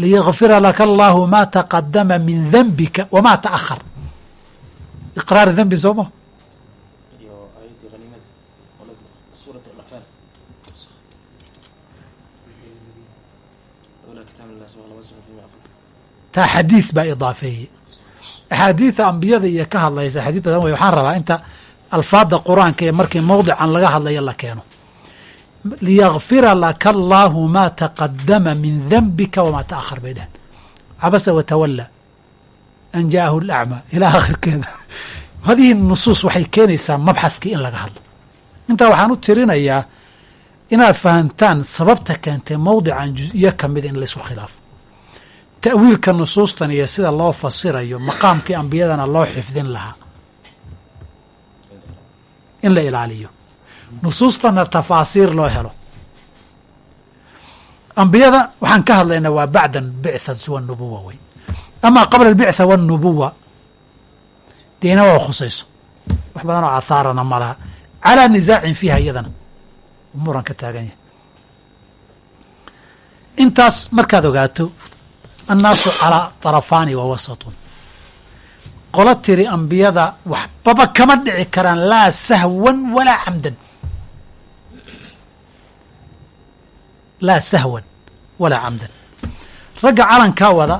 liyakfira laka allaahu maa taqadama min dembika wamaa taahar iqraar dembi sooma taa xadiid baa idaafeeyey axaadiida ambiyada iyo ka hadlaysa xadii badan wey waxaan rabaa inta alfaada qur'aanka ee markii mowdican laga hadlayo la keeno liyakfira laka allaahu maa taqadama min danbika wamaa ta'ahar bay dhaheen cabasa watawalla an ja'ahu alacmaa ilaa akhirkeeda hadihii nusuus waxay keenaysaa mabxadkii in laga hadlo intaa waxaan u tirinayaa inaad fahantaan sababta keentay mowdican juziyo ka mid in la isku khilaafo ta'wiilka nusuustan iyo sida loo fasirayo maqaamkii ambiyadana loo xifdin lahaa in la ilaaliyo nusuustana tafaasiir loo helo. Ambiyada waxaan ka hadlaynaa waa bacda albicthati wanubuwa wey. Amaa qabla albictha wanubuwa deena waa khusayso. Wax badan oo aahaarana ma laha. Calaa nisaacin fiiha iyadana. Muran ka taagan yahay. Intaas markaad ogaato annaasu calaa طarafaani wa wasatun. Qolo tiri ambiyada waxbaba kama dhici karaan laa sahwan walaa camdan laa sahwan walaa camdan ragga calankaa wada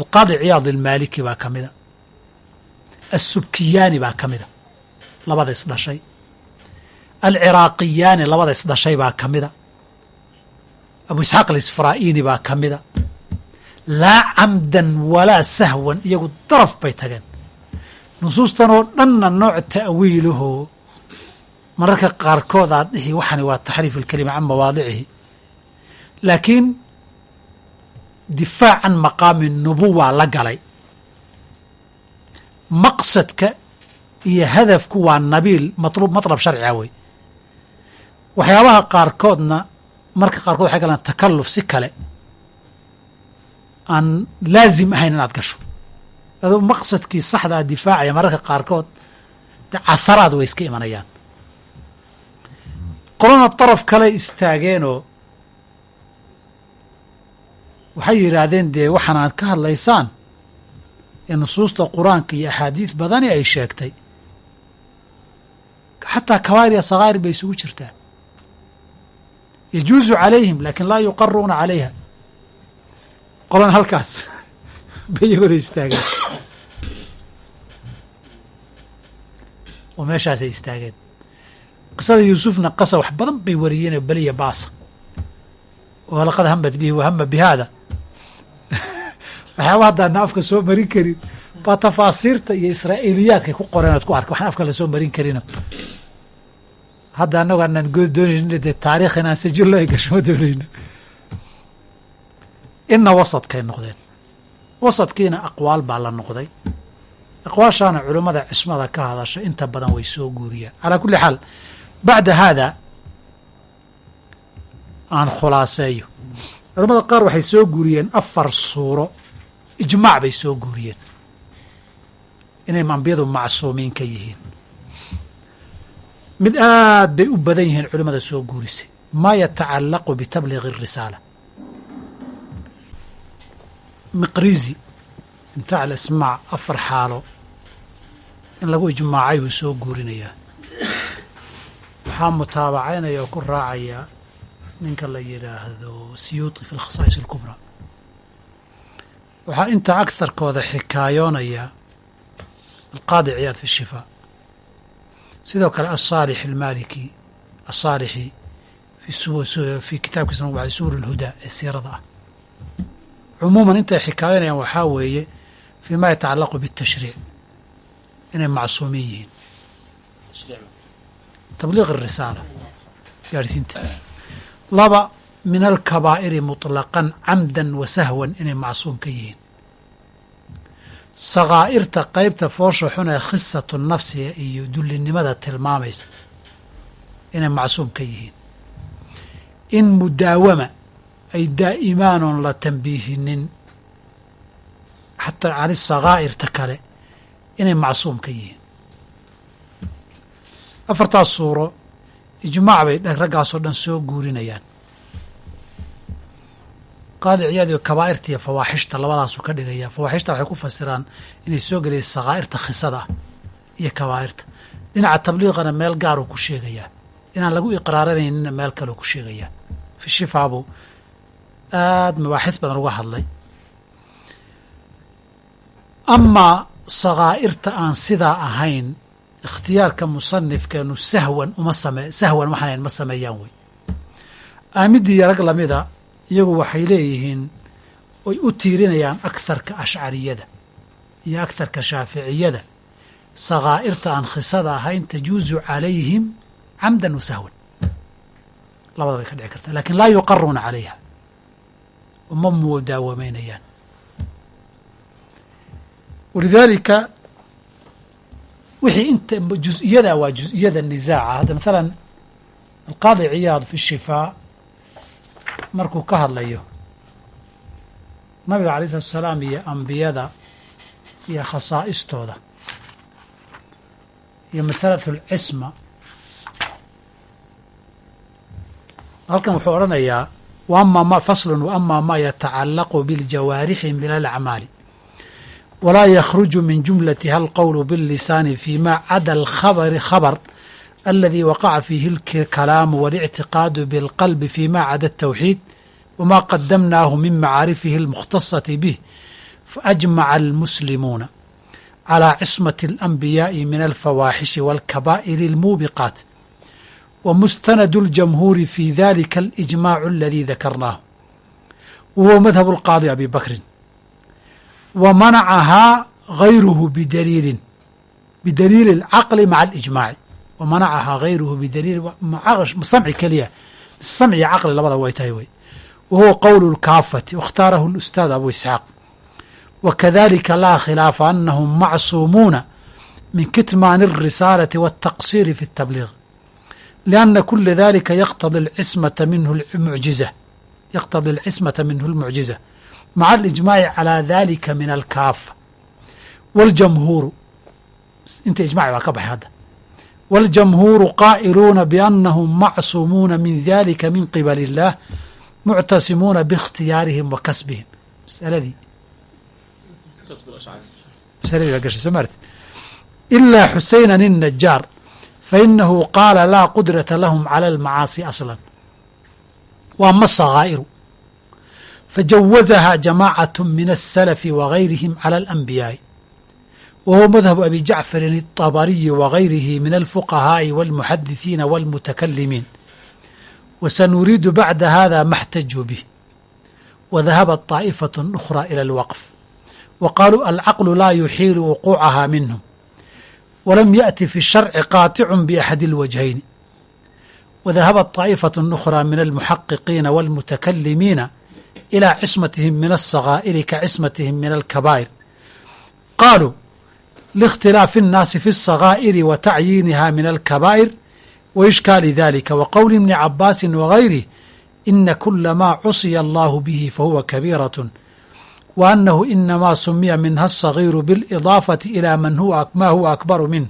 alqaadi ciyaad almaaliki baa ka mida asubkiyaani baa ka mida labada isdhashay alciraaqiyaani labada isdhashay baa ka mida abu isxaaq alisfraa'iini baa ka mida laa camdan walaa sahwan iyagu daraf bay tageen nusuustan oo dhanna nooc ta'wiilahoo mararka qaarkood aad dhihi waxani waa taxriif alkelima can mawaadicihi laakiin difaacan maqaami nubuwa la galay. Maqsadka iyo hadafku waa nabiil matlub matlab sharciga wey. Waxyaabaha qaarkoodna marka qaarkood waxay galaan takalluf si kale. Aan laazim ahayn inaad gasho. Adoo maqsadkii saxdaa difaacaya mararka qaarkood de catharaad way iska imanayaan qolana daraf kale istaageenoo waxay yidhaahdeen dee waxaan aad ka hadlaysaan ee nusuusta qur'aanka iyo axaadiis badani ay sheegtay. Xataa kabaa'ir iyo sakaa'ir bay isugu jirtaa yajuusu calayhim laakin laa yuqaruuna calayha. Qolan halkaas bay iyagona istaageen. Oo meeshaasay istaageen qisada yuusufna qasa wax badan bay wariyeenoo beliya baasa oo laqad hamad bihi wahama bi haada waxyaaba haddaana afka soo marin karin baa tafaasiirta iyo israa'iiliyaadkay ku qoreen oad ku arka waxaan afka la soo marin karino hadda annago anaan doonaynin dee taarikh inaan gasho ma doonayno inna wasadkay noqdeen. Wasadkiina aqwaal baa la noqday. Aqwaashaana culummada cismada ka hadasha inta badan way soo guuriyaan. Calaa kulli xaal bacda haada aan khulaaseeyo. Culamada qaar waxay soo guuriyeen afar suuro. Ijmaac bay soo guuriyeen. Inay ambiyadu macsuumiin ka yihiin. Mid aad bay u badan yihiin culimmada soo guurisay. Maa yatacallaqu bitabliiqi الrisaala miqrizi imtaac alasmaac afar xaalo. In lagu ijmaacay buu soo guurinayaa waxaa mutaabacaynaya oo ku raacaya ninka la yidhaahdo siyuuti fi lkhasaa'is alkubraa waxaa intaa agharkooda xikaayoonaya alqaadi ciyaad fi shifaa sidoo kale alsaalix almaaliki asaalixi fi kitaabkiisa lagu baxday subul alhudaa ee siirada ah. Cumuuman intay xikaayonayaan waxaa weeye fii ma yatacallaqu biاtashriic inay macsuumiin yihiin tabliiq arisaala gaadhsiinta laba min alkabaa'iri muطlaqan camdan wa sahwan inay macsuum ka yihiin. Sagaa'irta qeybta foosha xun ee khisatu nafsiga iyo dullinimada tilmaamaysa inay macsuum ka yihiin. In mudaawama ay daa'imaanoon la tambiihinin xataa cani sagaa'irta kale inay macsuum ka yihiin afartaas suuro ijmaac bay raggaasoo dhan soo guurinayaan. Qaadi ciyaad iyo kabaa'irta iyo fawaaxishta labadaasuu ka dhigaya. Fawaaxishta waxay ku fasiraan inay soo gelaysa sakaa'irta khisada iyo kabaa'irta. Dhinaca tabliiqana meel gaaruu ku sheegayaa inaan lagu iqraaranayninna meel kaleu ku sheegayaa fi shifaabuu aad mabaaxis badan uga hadlay. Amaa sakaa'irta aan sidaa ahayn ikhtiyaarka musanifkeenu sahwan uma same sahwan waxaan ma sameeyaan wey. Aamidii iyo rag lamida iyagu waxay leeyihiin oy u tiirinayaan akharka ashcariyada iyo akharka shaaficiyada. Sakaa'irta aan khisada ahayn tajuusu calayhim camdan wa sahwan. Labada bay ka dhici kartaa laakiin laa yuqaruuna calayha. Uma mudaawamaynayaan walidaalika wixii inta jus-iyada waa jus-iyada nisaaca hadda mathalan alqaadi ciyaad fi shifaa markuu ka hadlayo nabiga alay slatu asalaam iyo ambiyada iyo khasaa'istooda iyo masalatu alcisma halkan wuxuu odhanayaa wa ama ma faslun wa ama ma yatacalaqu biljawaarixi min alacmaali walaa yakhruju min jumlatiha alqowlu biاllisaani fi ma cada alkhabari khabar aladi waqaca fiihi alkalaamu waاlictiqaadu bilqalbi fi ma cada altawxiid wma qadamnaahu min macaarifihi almukhtasati bih faajmaca almuslimuuna calى cismati alanbiyaaءi min alfawaaxishi walkabaa'iri almuubiqaat wa mustanadu اljamhuuri fi dalika alijmaacu aladi dakarnaahu wa huwa madhabu alqaadi abi bakrin wa manacahaa gayruhu bidaliilin bidaliili اlcaqli maca alijmaaci wa manacahaa gayruhu bidaliili samci keliya samci iyo caqli labada way tahay wey wa huwa qowlu اlkaafati waاkhtaarahu اlustaad abu isxaaq wa kadalika laa khilaafa anahum macsuumuuna min kitmaani الrisaalati waاtaqsiri fi الtabliiq lianna kula dalika yaqtadi اlcismata minhu mucjiza yaqtadi alcismata minhu اlmucjiza maca alijmaaci calى dalika min alkaafa waاljamhuuru inta ijmaci baa ka baxay hadda waاljamhuuru qaa'iluuna biannahum macsuumuuna min dalika min qibali اllah muctasimuuna biاkhtiyaarihim wa kasbihim masaladii masaladii baa gashay soo maarti ilaa xuseynan الnajaar fainahu qaala laa qudrata lahum cala almacaasi aslan wa ama asakaa'iru fajawazaha jamaacat min الsalafi wagayrihim cala alanbiyaa'i wa huwa madhabu abi jacfarin الطabariyi wagayrihi min alfuqahaaءi wاlmuxadithiina wاlmutakalimiin wasanuriidu bacda hada ma اxtajuu bih wadahabat طaa'ifaة أkhra ilى اlwaqf wa qaaluu alcaqlu laa yuxiilu wuquucaha minhum walam yaأti fi الsharci qaaticu baxadi اlwajhayni wadahabat طaa'ifaة أkhraa min almuxaqiqiina wاlmutakalimiina ilى cismatihim min الsakaa'iri ka cismatihim min alkabaa'ir qaaluu liاkhtilaafi الnaasi fi الsakaa'iri wa tacyiiniha min alkabaa'ir wa ishkaali dalika wa qowli ibni cabaasi wagayrih ina kula maa cusiya allahu bihi fahuwa kabiiraة wa anahu inamaa sumiya minha الصagiiru biاlidaafati ilى man ma huwa akbaru minh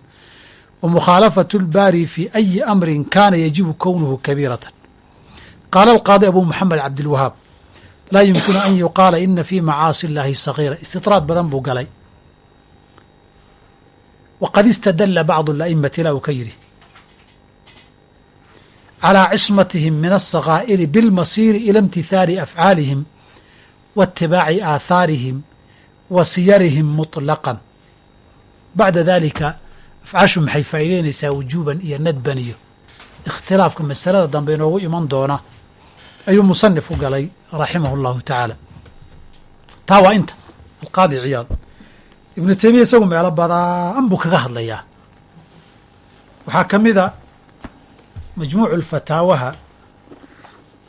wa mukhaalafaة اlbaari fi ayi amri kana yajibu kownuhu kabiirata qaala alqaadi abu moxamed cabdilwahaab laa yumkinu an yuqaala ina fi macaasi اllahi sagiira istiطraad badan buu galay waqad istadala bacdu اla'imati ilaa uu ka yidhi calىa cismatihim min الsakaa'iri biاlmasiiri ila imtithaali afcaalihim wa itibaaci aathaarihim wa siyarihim muطlaqan bacda dalika afcaashu maxay faa'iideynaysaa wujuuban iyo nadban iyo ikhtilaafka masalada dambe inoogu iman doona Ayuu musanif u galay raximah اllahu tacaala taa waa inta alqaadi ciyaad. Ibnu teymiya isagu meelo badaan buu kaga hadlayaa. Waxaa ka mida majmuucu lfataawaha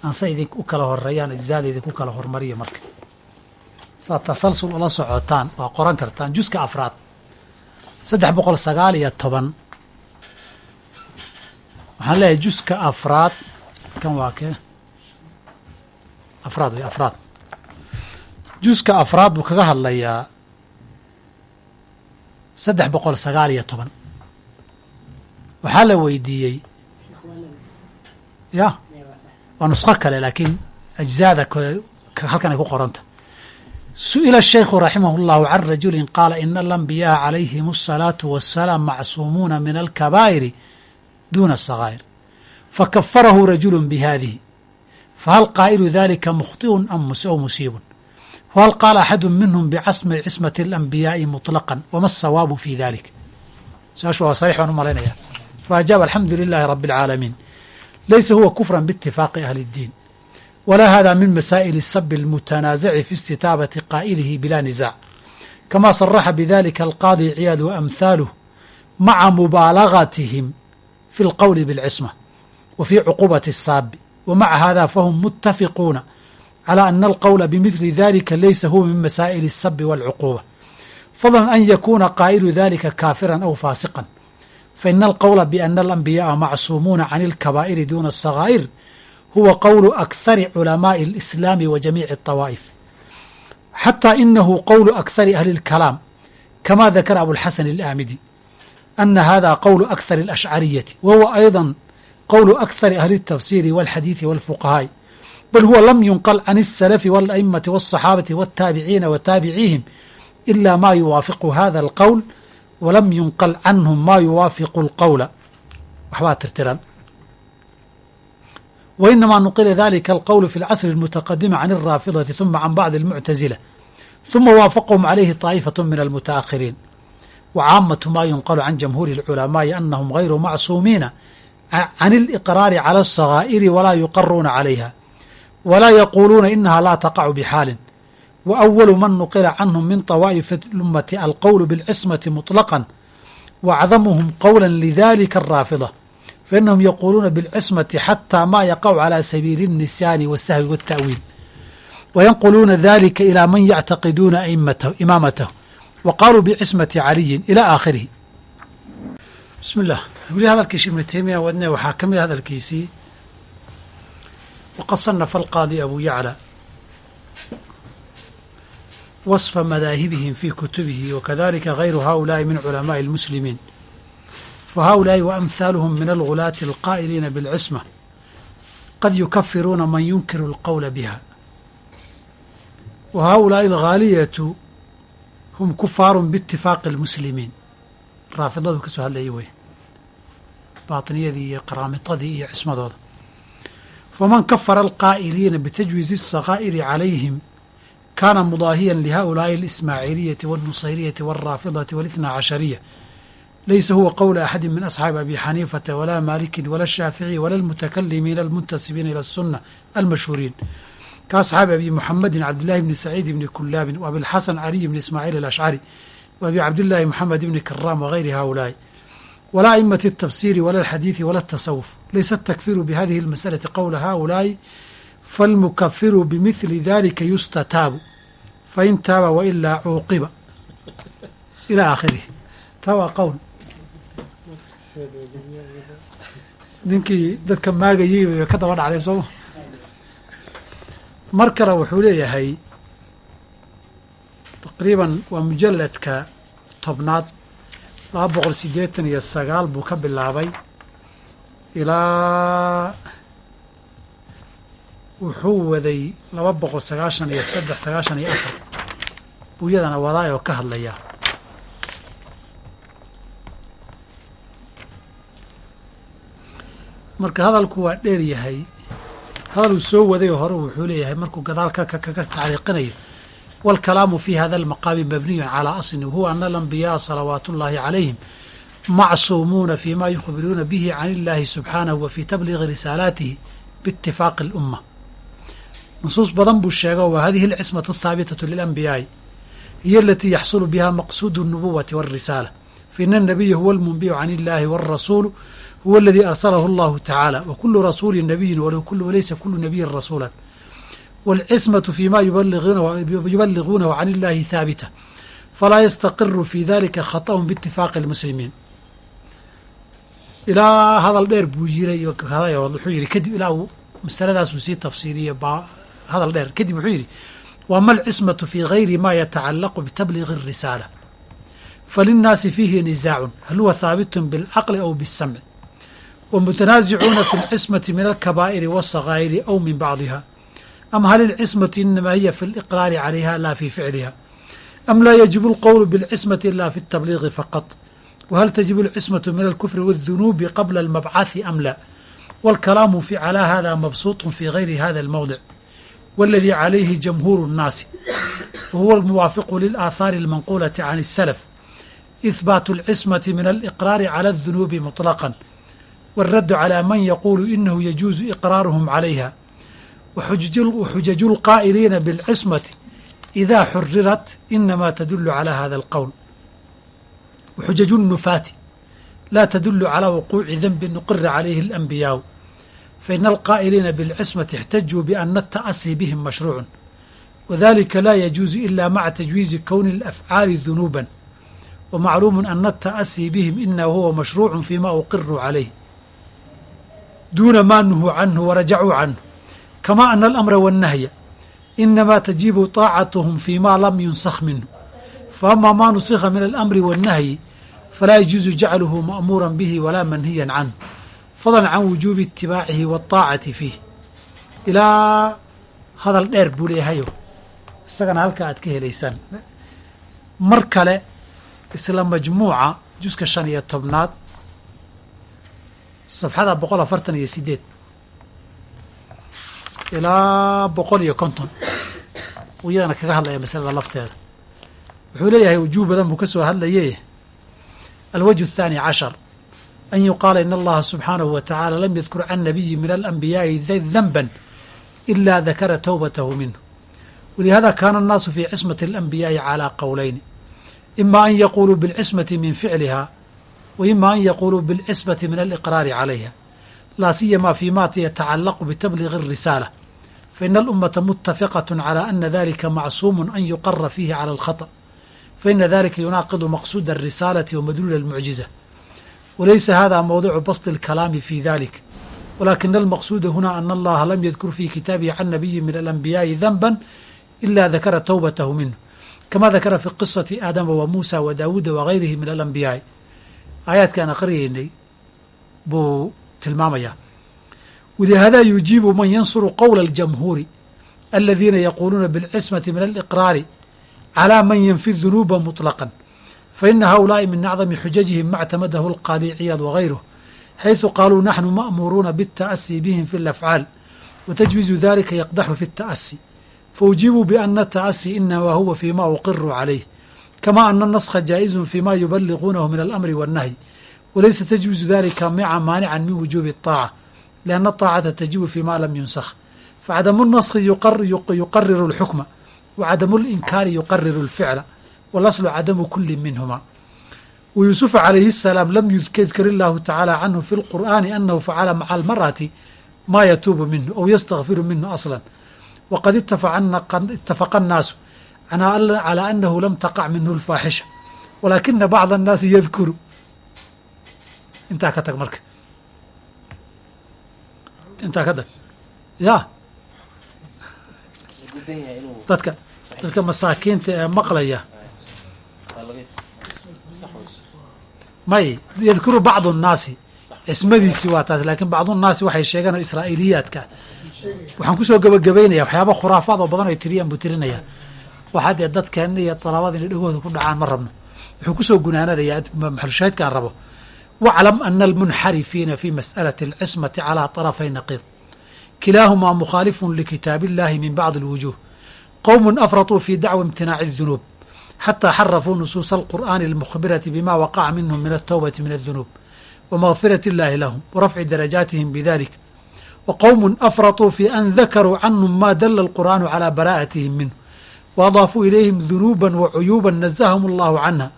aanse idinku kala horeeyaan ajzaada idinku kala hormariya marka. Saad tasalsul ula socotaan waa qoran kartaan juska afraad. Saddex boqol sagaal iyo toban. Waxaan leeyahay juska afraad kan waa kee afraad wey afraad juska afraad buu kaga hadlayaa saddex boqol sagaal iyo toban waxaa la weydiiyey ya waa nusqo kale laakiin ajzaada halkan ay ku qoranta su'ila الshaykhu raximah اllahu can rajuli qaala ina alambiyaءa calayhim الsalaatu waالsalaam macsuumuuna min alkabaa'iri duna الsakaa'ir fakafarahu rajulu bihadihi fahal qaa'ilu dalika mukhطi'u am aw musiibun whal qaala axadu minhm bicasmi cismati اlanbiyaaءi muطlaqan wama الsawaabu fi dalik su-aashu waa saxiix baan u malaynaya faajaaba alxamdu lilahi rabi اlcaalamiin laysa huwa kufra biitifaaqi ahli اddiin walaa hada min masaa'il الsabi اlmutanaazaci fi istitaabati qaa'ilihi bila nisaac kama saraxa bidalika alqaadi ciyaad wa amhaaluh maca mubaalagatihim fi اlqowli bاlcisma wa fi cuqubati الsaabi wa maca hada fahum mutafiquuna calى ana alqowla bimidli dalika laysa huwa min masaa'il الsabi wاlcuquba fadlan an yakuna qaa'ilu dalika kaafiran aw faasiqan faina alqowla biana alambiyaءa macsuumuuna can اlkabaa'iri duna الsakaa'ir huwa qowlu akhari culamaaءi اlislaami wa jamiici الطawaa'if xatى inahu qowlu akhari ahli اlkalaam kama dakara abulxasan اlaamidi ana hada qowlu akhari اlashcariyati wa huwa ayضa qowlu akhari ahli الtafsiri wاlxadiiثi wاlfuqahaaءi bal huwa lam yunqal can الsalafi wاlأimati wالصaxaabati wالtaabiciina wa taabiciihim ila ma yuwaafiqu hada اlqowl walam yunqal canhum ma yuwaafiqu اlqowla waxbaa tirtiran wa inamaa nuqila dalika alqowlu fi اlcasri اlmutaqadimi can الraafidati ثuma can bacdi اlmuctazila ثuma waafaqahum calayhi طaa'ifaة min almutaakhiriin wa caamatu ma yunqalu can jamhuuri اlculamaaءi anahum gayru macsuumiina can اliqraari calى الsakaa'iri walaa yuqaruuna calayha walaa yaquuluuna inaha laa taqacu bxaalin wa awalu man nuqila canhum min طawaa'ifi اlummati alqowlu biاlcismati muطlaqا wa acdamuhum qowla lidalika الraafida fainahum yaquuluuna biاlcismati xatى ma yaqacu calى sabiili الnisyaani wالsahwi wالta'wiil wayanquluuna dalika ilى man yactaqiduuna imaamatahu wa qaluu bicismati caliyin ilى aakhirihi bismi اllah weli hadalkiisi ibnu teymiya wadne waxaa ka mid a hadalkiisii wqad صنف الqاضي أbو يعلى وصف مdاahibهم في kuتubihi وkذلika غayru hؤuلاءi min cuلماءi المسلمين fa haulaai wa amhaaluhum min algulaati alqaa'iliina bilcisma qad yukafiruuna man yunkiru alqowla biha wa haulaai alghaaliyatu hum kufaarun biitifaaqi almuslimiin raafidadu ka soo hadlayay wey baatiniyadii iyo qaraamidadii iyo cismadooda faman kafara alqaa'iliina bitajwiizi الsakaa'iri calayhim kaana mudaahiyan lihaؤulaaءi اlismaaciiliyati wاlnusayriyati wاlraafidati wاlاثna cashariya laysa huwa qowla axadi min asxaabi abi xaniifata walaa maalikin wala shaaficiyi wala almutakalimiina almuntasibiina ila الsuna almashhuuriin kaasxaabi abi muxamedin cabdillahi bni saciid bni kulaabin w abilxasan caliy bni ismaaciil alashcari w abi cabdillaahi moxamed bni karaam wagayri haؤulaaءi wla aimati الtafsiri wala alxadiidi wala الtasawuf laysa takfiru bihadihi اlmasalati qowla haؤulaaءi falmukafiru bimithli dalika yustataabu fain taaba wailaa cuuqiba ilى aakhirih taa waa qowl ninkii dadka maagayey bay ka daba dhacday sooma mar kale wuxuu leeyahay taqriiban waa mujaladka tobnaad laba boqol siddeetan iyo sagaal buu ka bilaabay. Ilaa wuxuu waday laba boqol sagaashan iyo saddex sagaashan iyo afar. Buu iyadana wadaay oo ka hadlaya. Marka hadalku waa dheer yahay hadaluu soo wadayoo hore wuxuu leeyahay markuu gadaalka kaga tacriiqinayo wاlkalaamu fi hada اlmaqaami mabniyu calى aslin huwa ana alambiyaءa salawaat اllahi calayhim macsuumuuna fima yukhbiruuna bihi can illahi subxaanahu wa fi tabliigi risaalaatihi biitifaaqi اlumma nusuus badan buu sheega wa hadihi اlcismaة الthaabitaة lilanbiyaa'i hiy alatii yaxsulu biha maqsuud الnubuwati wاlrisaala faina الnabiya huwa اlmunbiyu can illahi wاlrasuulu huwa aladii arsalahu اllahu tacaala wa kulu rasuuli nabiyin walaysa kulu nabiyin rasuula wاlcismaةu fi ma yubaliguunahu can illahi haabita falaa yastaqiru fi dalika khaطأun biitifaaqi اlmuslimiin ilaa hadal dheer buu yiray wuxuu yihi kadib ilaa uu masaladaasuu sii tafsiiriye hadal dheer kadib wuxuu yidhi wama alcismaةu fi gayri ma yatacalaqu bitabliigi الrisaala falinnaasi fiihi nizaacun hal huwa haabitun biاlcaqli aw bالsamci wmutanaasicuuna fi اlcismati min alkabaa'iri wالsakaa'iri aw min bacdiha am hal ilcismatu inama hiya fi liqraari calayha la fi ficliha am laa yajibu alqowlu bilcismati ila fi اtabliigi faqat whal tajibu alcismatu min alkufri wاldunuubi qabla almabcathi am la wاlkalaamu fi calaa hada mabsuuط fi gayri hada almowdic waladii calayhi jamhuuru الnaasi wahuwa almuwaafiqu lilaathaari almanqulati can الsalaf ihbaatu اlcismati min aliqraari cala الdunuubi muطlaqا wاlraddu calى man yaqulu inahu yajuuzu iqraaruhum calayha وxujaju الqاa'iliina bاlcismaةi إida xurirat inama tadul calى hada اlqowl وxujaju الnufaati la tadul calى wuquuci denbi nuqira calayhi اlanbiyaaءu faina alqaa'iliina bاlcismaةi اxtajuu bأna التa'asي bihim mashruuc wdalika la yajuuzu ila maca tajwiizi kowni اlأfcaali dunuuba wmacluumu ana التa'asي bihim ina huwa mashruuc fima uqiruu calayh duuna ma nuhuu canhu warajacuu canhu kamaa ana alamra wannahya inamaa tajibu taacatuhum fii maa lam yunsakh minhu faama maa nusikha min alamri waannahyi falaa yajuusu jacluhu ma'muuran bihi walaa manhiyan canhu fadan can wujuubi itibaacihi waaطaacati fiih ilaa hadal dheer buu leeyahayo isagana halkaa aad ka helaysaan mar kale isla majmuuca juska shan iyo tobnaad safxada boqol afartan iyo sideed ilaa boqol iyo konton uu iyadana kaga hadlaya masalada lafteeda wuxuu leeyahay wujuuh badan buu ka soo hadlaye alwajه الثاني cashر an yuqaala in allaha subxaanahu wa tacaala lam yadkur can nabiyi min alanbiyaaءi danba ila dakara towbatahu minhu walihada kaana الnaasu fi cismaةi اlanbiyaaءi calى qowlayni ima an yaquluu biاlcismaةi min ficliha wa ima an yaquluu biاlcismaةi min aliqraari calayha laa siyama fi ma yatacalaqu bitabliigi الrisaala faina alummata mutafaqatu calaa ana dalika macsuumun an yuqara fiihi cala alkhata faina dalika yunaaqidu maqsuuda alrisaalati wa madluula almucjiza walaysa hada mowdicu basti alkalaami fi dalik walaakina almaqsuuda huna ana allaha lam yadkur fii kitaabihi can nabiyi min alanbiyaa'i danban ila dakara towbatahu minhu kama dakara fi qisati aadama wa muusa wa daawuuda wa gayrihi min alanbiyaa'i aayaadkaan aqriyeynay buu tilmaamayaa walihaada yujiibu man yansuru qowla aljamhuuri aladiina yaquuluuna bilcismati min aliqraari calaa man yanfi dunuuba muطlaqan faina haulaai min acdami xujajihim ma اctamadahu alqaadi ciyaad wagayruh xayثu qaaluu naxnu ma'muuruuna biاta'asi bihim fi اlafcaal watajwizu dalika yaqdaxu fi اta'asi faujiibuu biana ata'asi inama huwa fima uqiruu calayh kama ana naskha jaa'izu fima yubaliquunahu min alamri waاnnahyi walaysa tajwizu dalika mica maanican min wujuubi الطaaca lianna aطaacata tajibu fima lam yunsakh facadamu naskhi yuqariru اlxukma wacadamu اlinkaari yuqariru اlficla walaslu cadamu kuli minhuma wayuusufa calayhi الsalaam lam yudkir illahu tacaala canhu fi اlqur'ani anahu facala maca almar'ati ma yatuubu minhu aw yastakfiru minhu asla waqad itafaqa الnaasu calى anahu lam taqac minhu اlfaaxisha walaakina bacd الnaasi yadkuru intaa ka tag marka intaa ka dag ya. Dadka dadka masaakiinta ee maqlaya. May yadkuru bacdu nnaasi. Cismadiisi waa taas laakiin bacdunnaasi waxay sheegeen oo israa'iiliyaadka. Waxaan ku soo gebagabaynaya waxyaaba khuraafaad oo badan oy tiriyaan buu tirinaya. Waxaa dee dadkeenna iyo dalabada inay dhegooda ku dhacaan ma rabno. Wuxuu ku soo gunaanadayaa maxalshaahidkaan rabo. waclam ana almunxarifiina fi mas'alati alcismati calaa طarafay naqiid kilaahumaa mukhaalifun likitaab illahi min bacdi اlwujuh qowm afraطuu fi dacwa imtinaaci الdunuub xataa xarafuu nusuusa alqur'ani almukhbirati bima waqaca minhum min altawbati min الdunuub wamagfiraة اllahi lahum warafci darajaatihim bidalik wqowm afraطuu fi an dakaruu canhum ma dala alqur'aanu calى bara'atihim minhu waadaafuu ilayhim dunuuba wacuyuuba nazahum allahu canha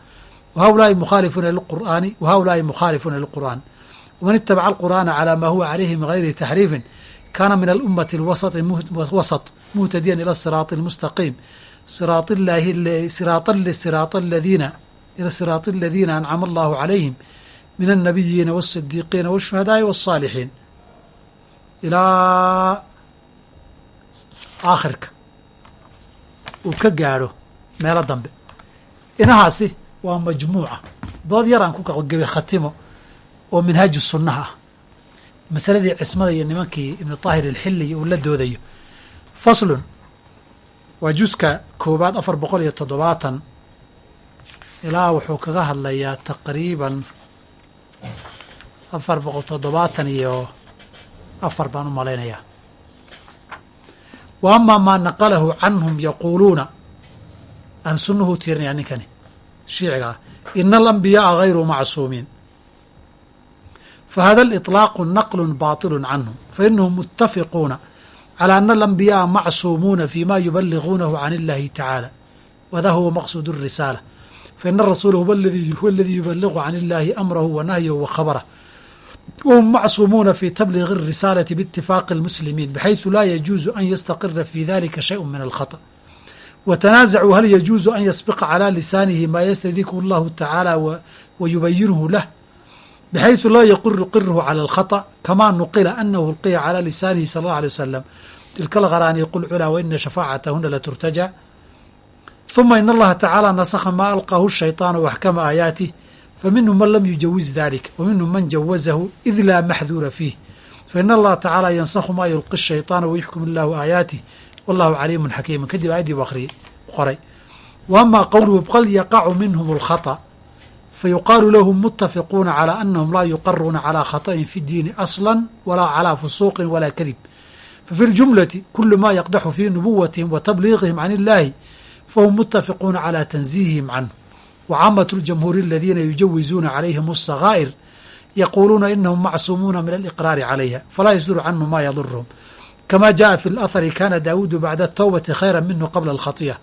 whaulaai mukhaalifuna liqur'aani wahaulaai mukhaalifuna liqur'aan waman itabaca alqur'aana calaa maa huwa calayhi min hayri taxriifin kaana min alummati wasat muhtadiyan ila siraati almustaqiim ila siraati aladiina ancama allahu calayhim min alnabiyiina waasidiiqiina washuhadaai wasaalixiin ilaa aakhirka uu ka gaadho meelo dambe inahaasi waa majmuuca dood yaraan ku qabagabay khatimo oo minhaaju sunnaha ah. Masaladii cismada iyo nimankii ibnu طaahir alxiliy uu la doodayo. Faslun. Waa juska koobaad afar boqol iyo toddobaatan. Ilaa wuxuu kaga hadlayaa taqriiban afar boqol toddobaatan iyo afar baan u malaynayaa. Wa amaa maa naqalahu canhum yaquuluuna. Aan sunnuhu tiirinayaa ninkani shiiciga ah ina alambiyaaa gayru macsuumiin fahada aliطlaaqu naqlu baطilu canhum fainahum mutafiquuna calى ana alambiyaءa macsuumuuna fima yubaliguunahu can illahi tacaala wada huwa maqsuud الrisaala faina arasuula huwa aladii yubaligu can illahi amrahu wa nahyahu wa khabarah whm macsuumuuna fi tabliigi الrisaalati bاtifaaqi اlmuslimiin bxayثu laa yajuuzu an yastaqira fi dalika shayء min alkhaطأ watanaazacuu hal yajuuzu an yasbiqa calى lisaanihi maa yastadikhu اllahu tacaala wa yubayinhu lah bxayثu laa yaqiru qiruhu calى اlkhaطأ kama nuqila anahu ulqiya calى lisaanihi sal اlه alيه wasalam tilka algharaani qul culaa waina shafaacatahuna laturtaja ثuma in allaha tacaala nasakha ma alqahu الshayطaan waxkama aayaatih faminhum man lam yujawiz dalika wa minhum man jawazahu id laa maxduura fiih fain allaha tacaala yansakhu ma yulqi الshayطaana wayuxkum illahu aayaatih wallahu caliimun xakiimun kadib aayaddii buu akhriyey qoray. Wa amaa qowluhu qal yaqacu minhum alkhata fayuqaalu lahum mutafiquuna calaa anahum laa yuqaruuna calaa khata'in fi diini aslan walaa calaa fusuuqin walaa kadib. Fafi ljumlati kulu maa yaqdaxu fii nubuwatihim wa tabliiqihim can illaahi fahum mutafiquuna calaa tansiihihim canhu. Wa caamatu ljamhuuri aladiina yujawizuuna calayhim alsakaa'ir yaquuluuna inahum macsuumuuna min aliqraari calayha falaa yasduru canhu kama jaءa fi اlأthari kana daawuudu bacda الtawbati khayra minhu qabla اlkhaطية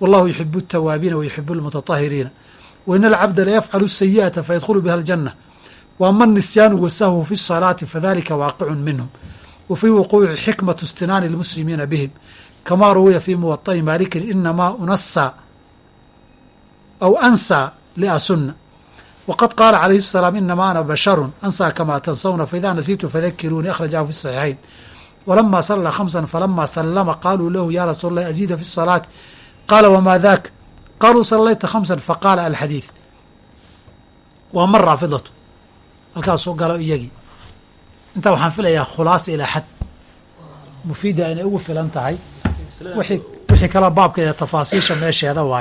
wallahu yuxibu الtawaabiina wayuxibu اlmutatahiriina wain alcabda layafcalu الsayiئaةa fayadkhulu biha اljanة waama الnisyaanu wasahwu fi الصalaati fadalika waaqicu minhum wa fii wuquuci xikmaةu istinaani اlmuslimiina bihim kama ruwiya fi muwaطa'i malikin inamaa unasa aw ansى liasuna wqad qaala calayhi الsalaam inama ana basharu ansى kama tansawna faida nasiitu fadakiruuni akhrajahu fi الصaxiixayn walamaa salla khamsa falamaa sallama qaaluu lahu yaa rasuul allahi aziida fi salaati qaala wamaa daaka qaaluu sallayta khamsan faqaala alxadiid waa mar raafidatu halkaasuu galo iyagii intaa waxaan filayaa khulaasa ilaa xad mufiida inay ugu filan tahay wixii kala baabkeeda tafaasiisha meesheeda waaye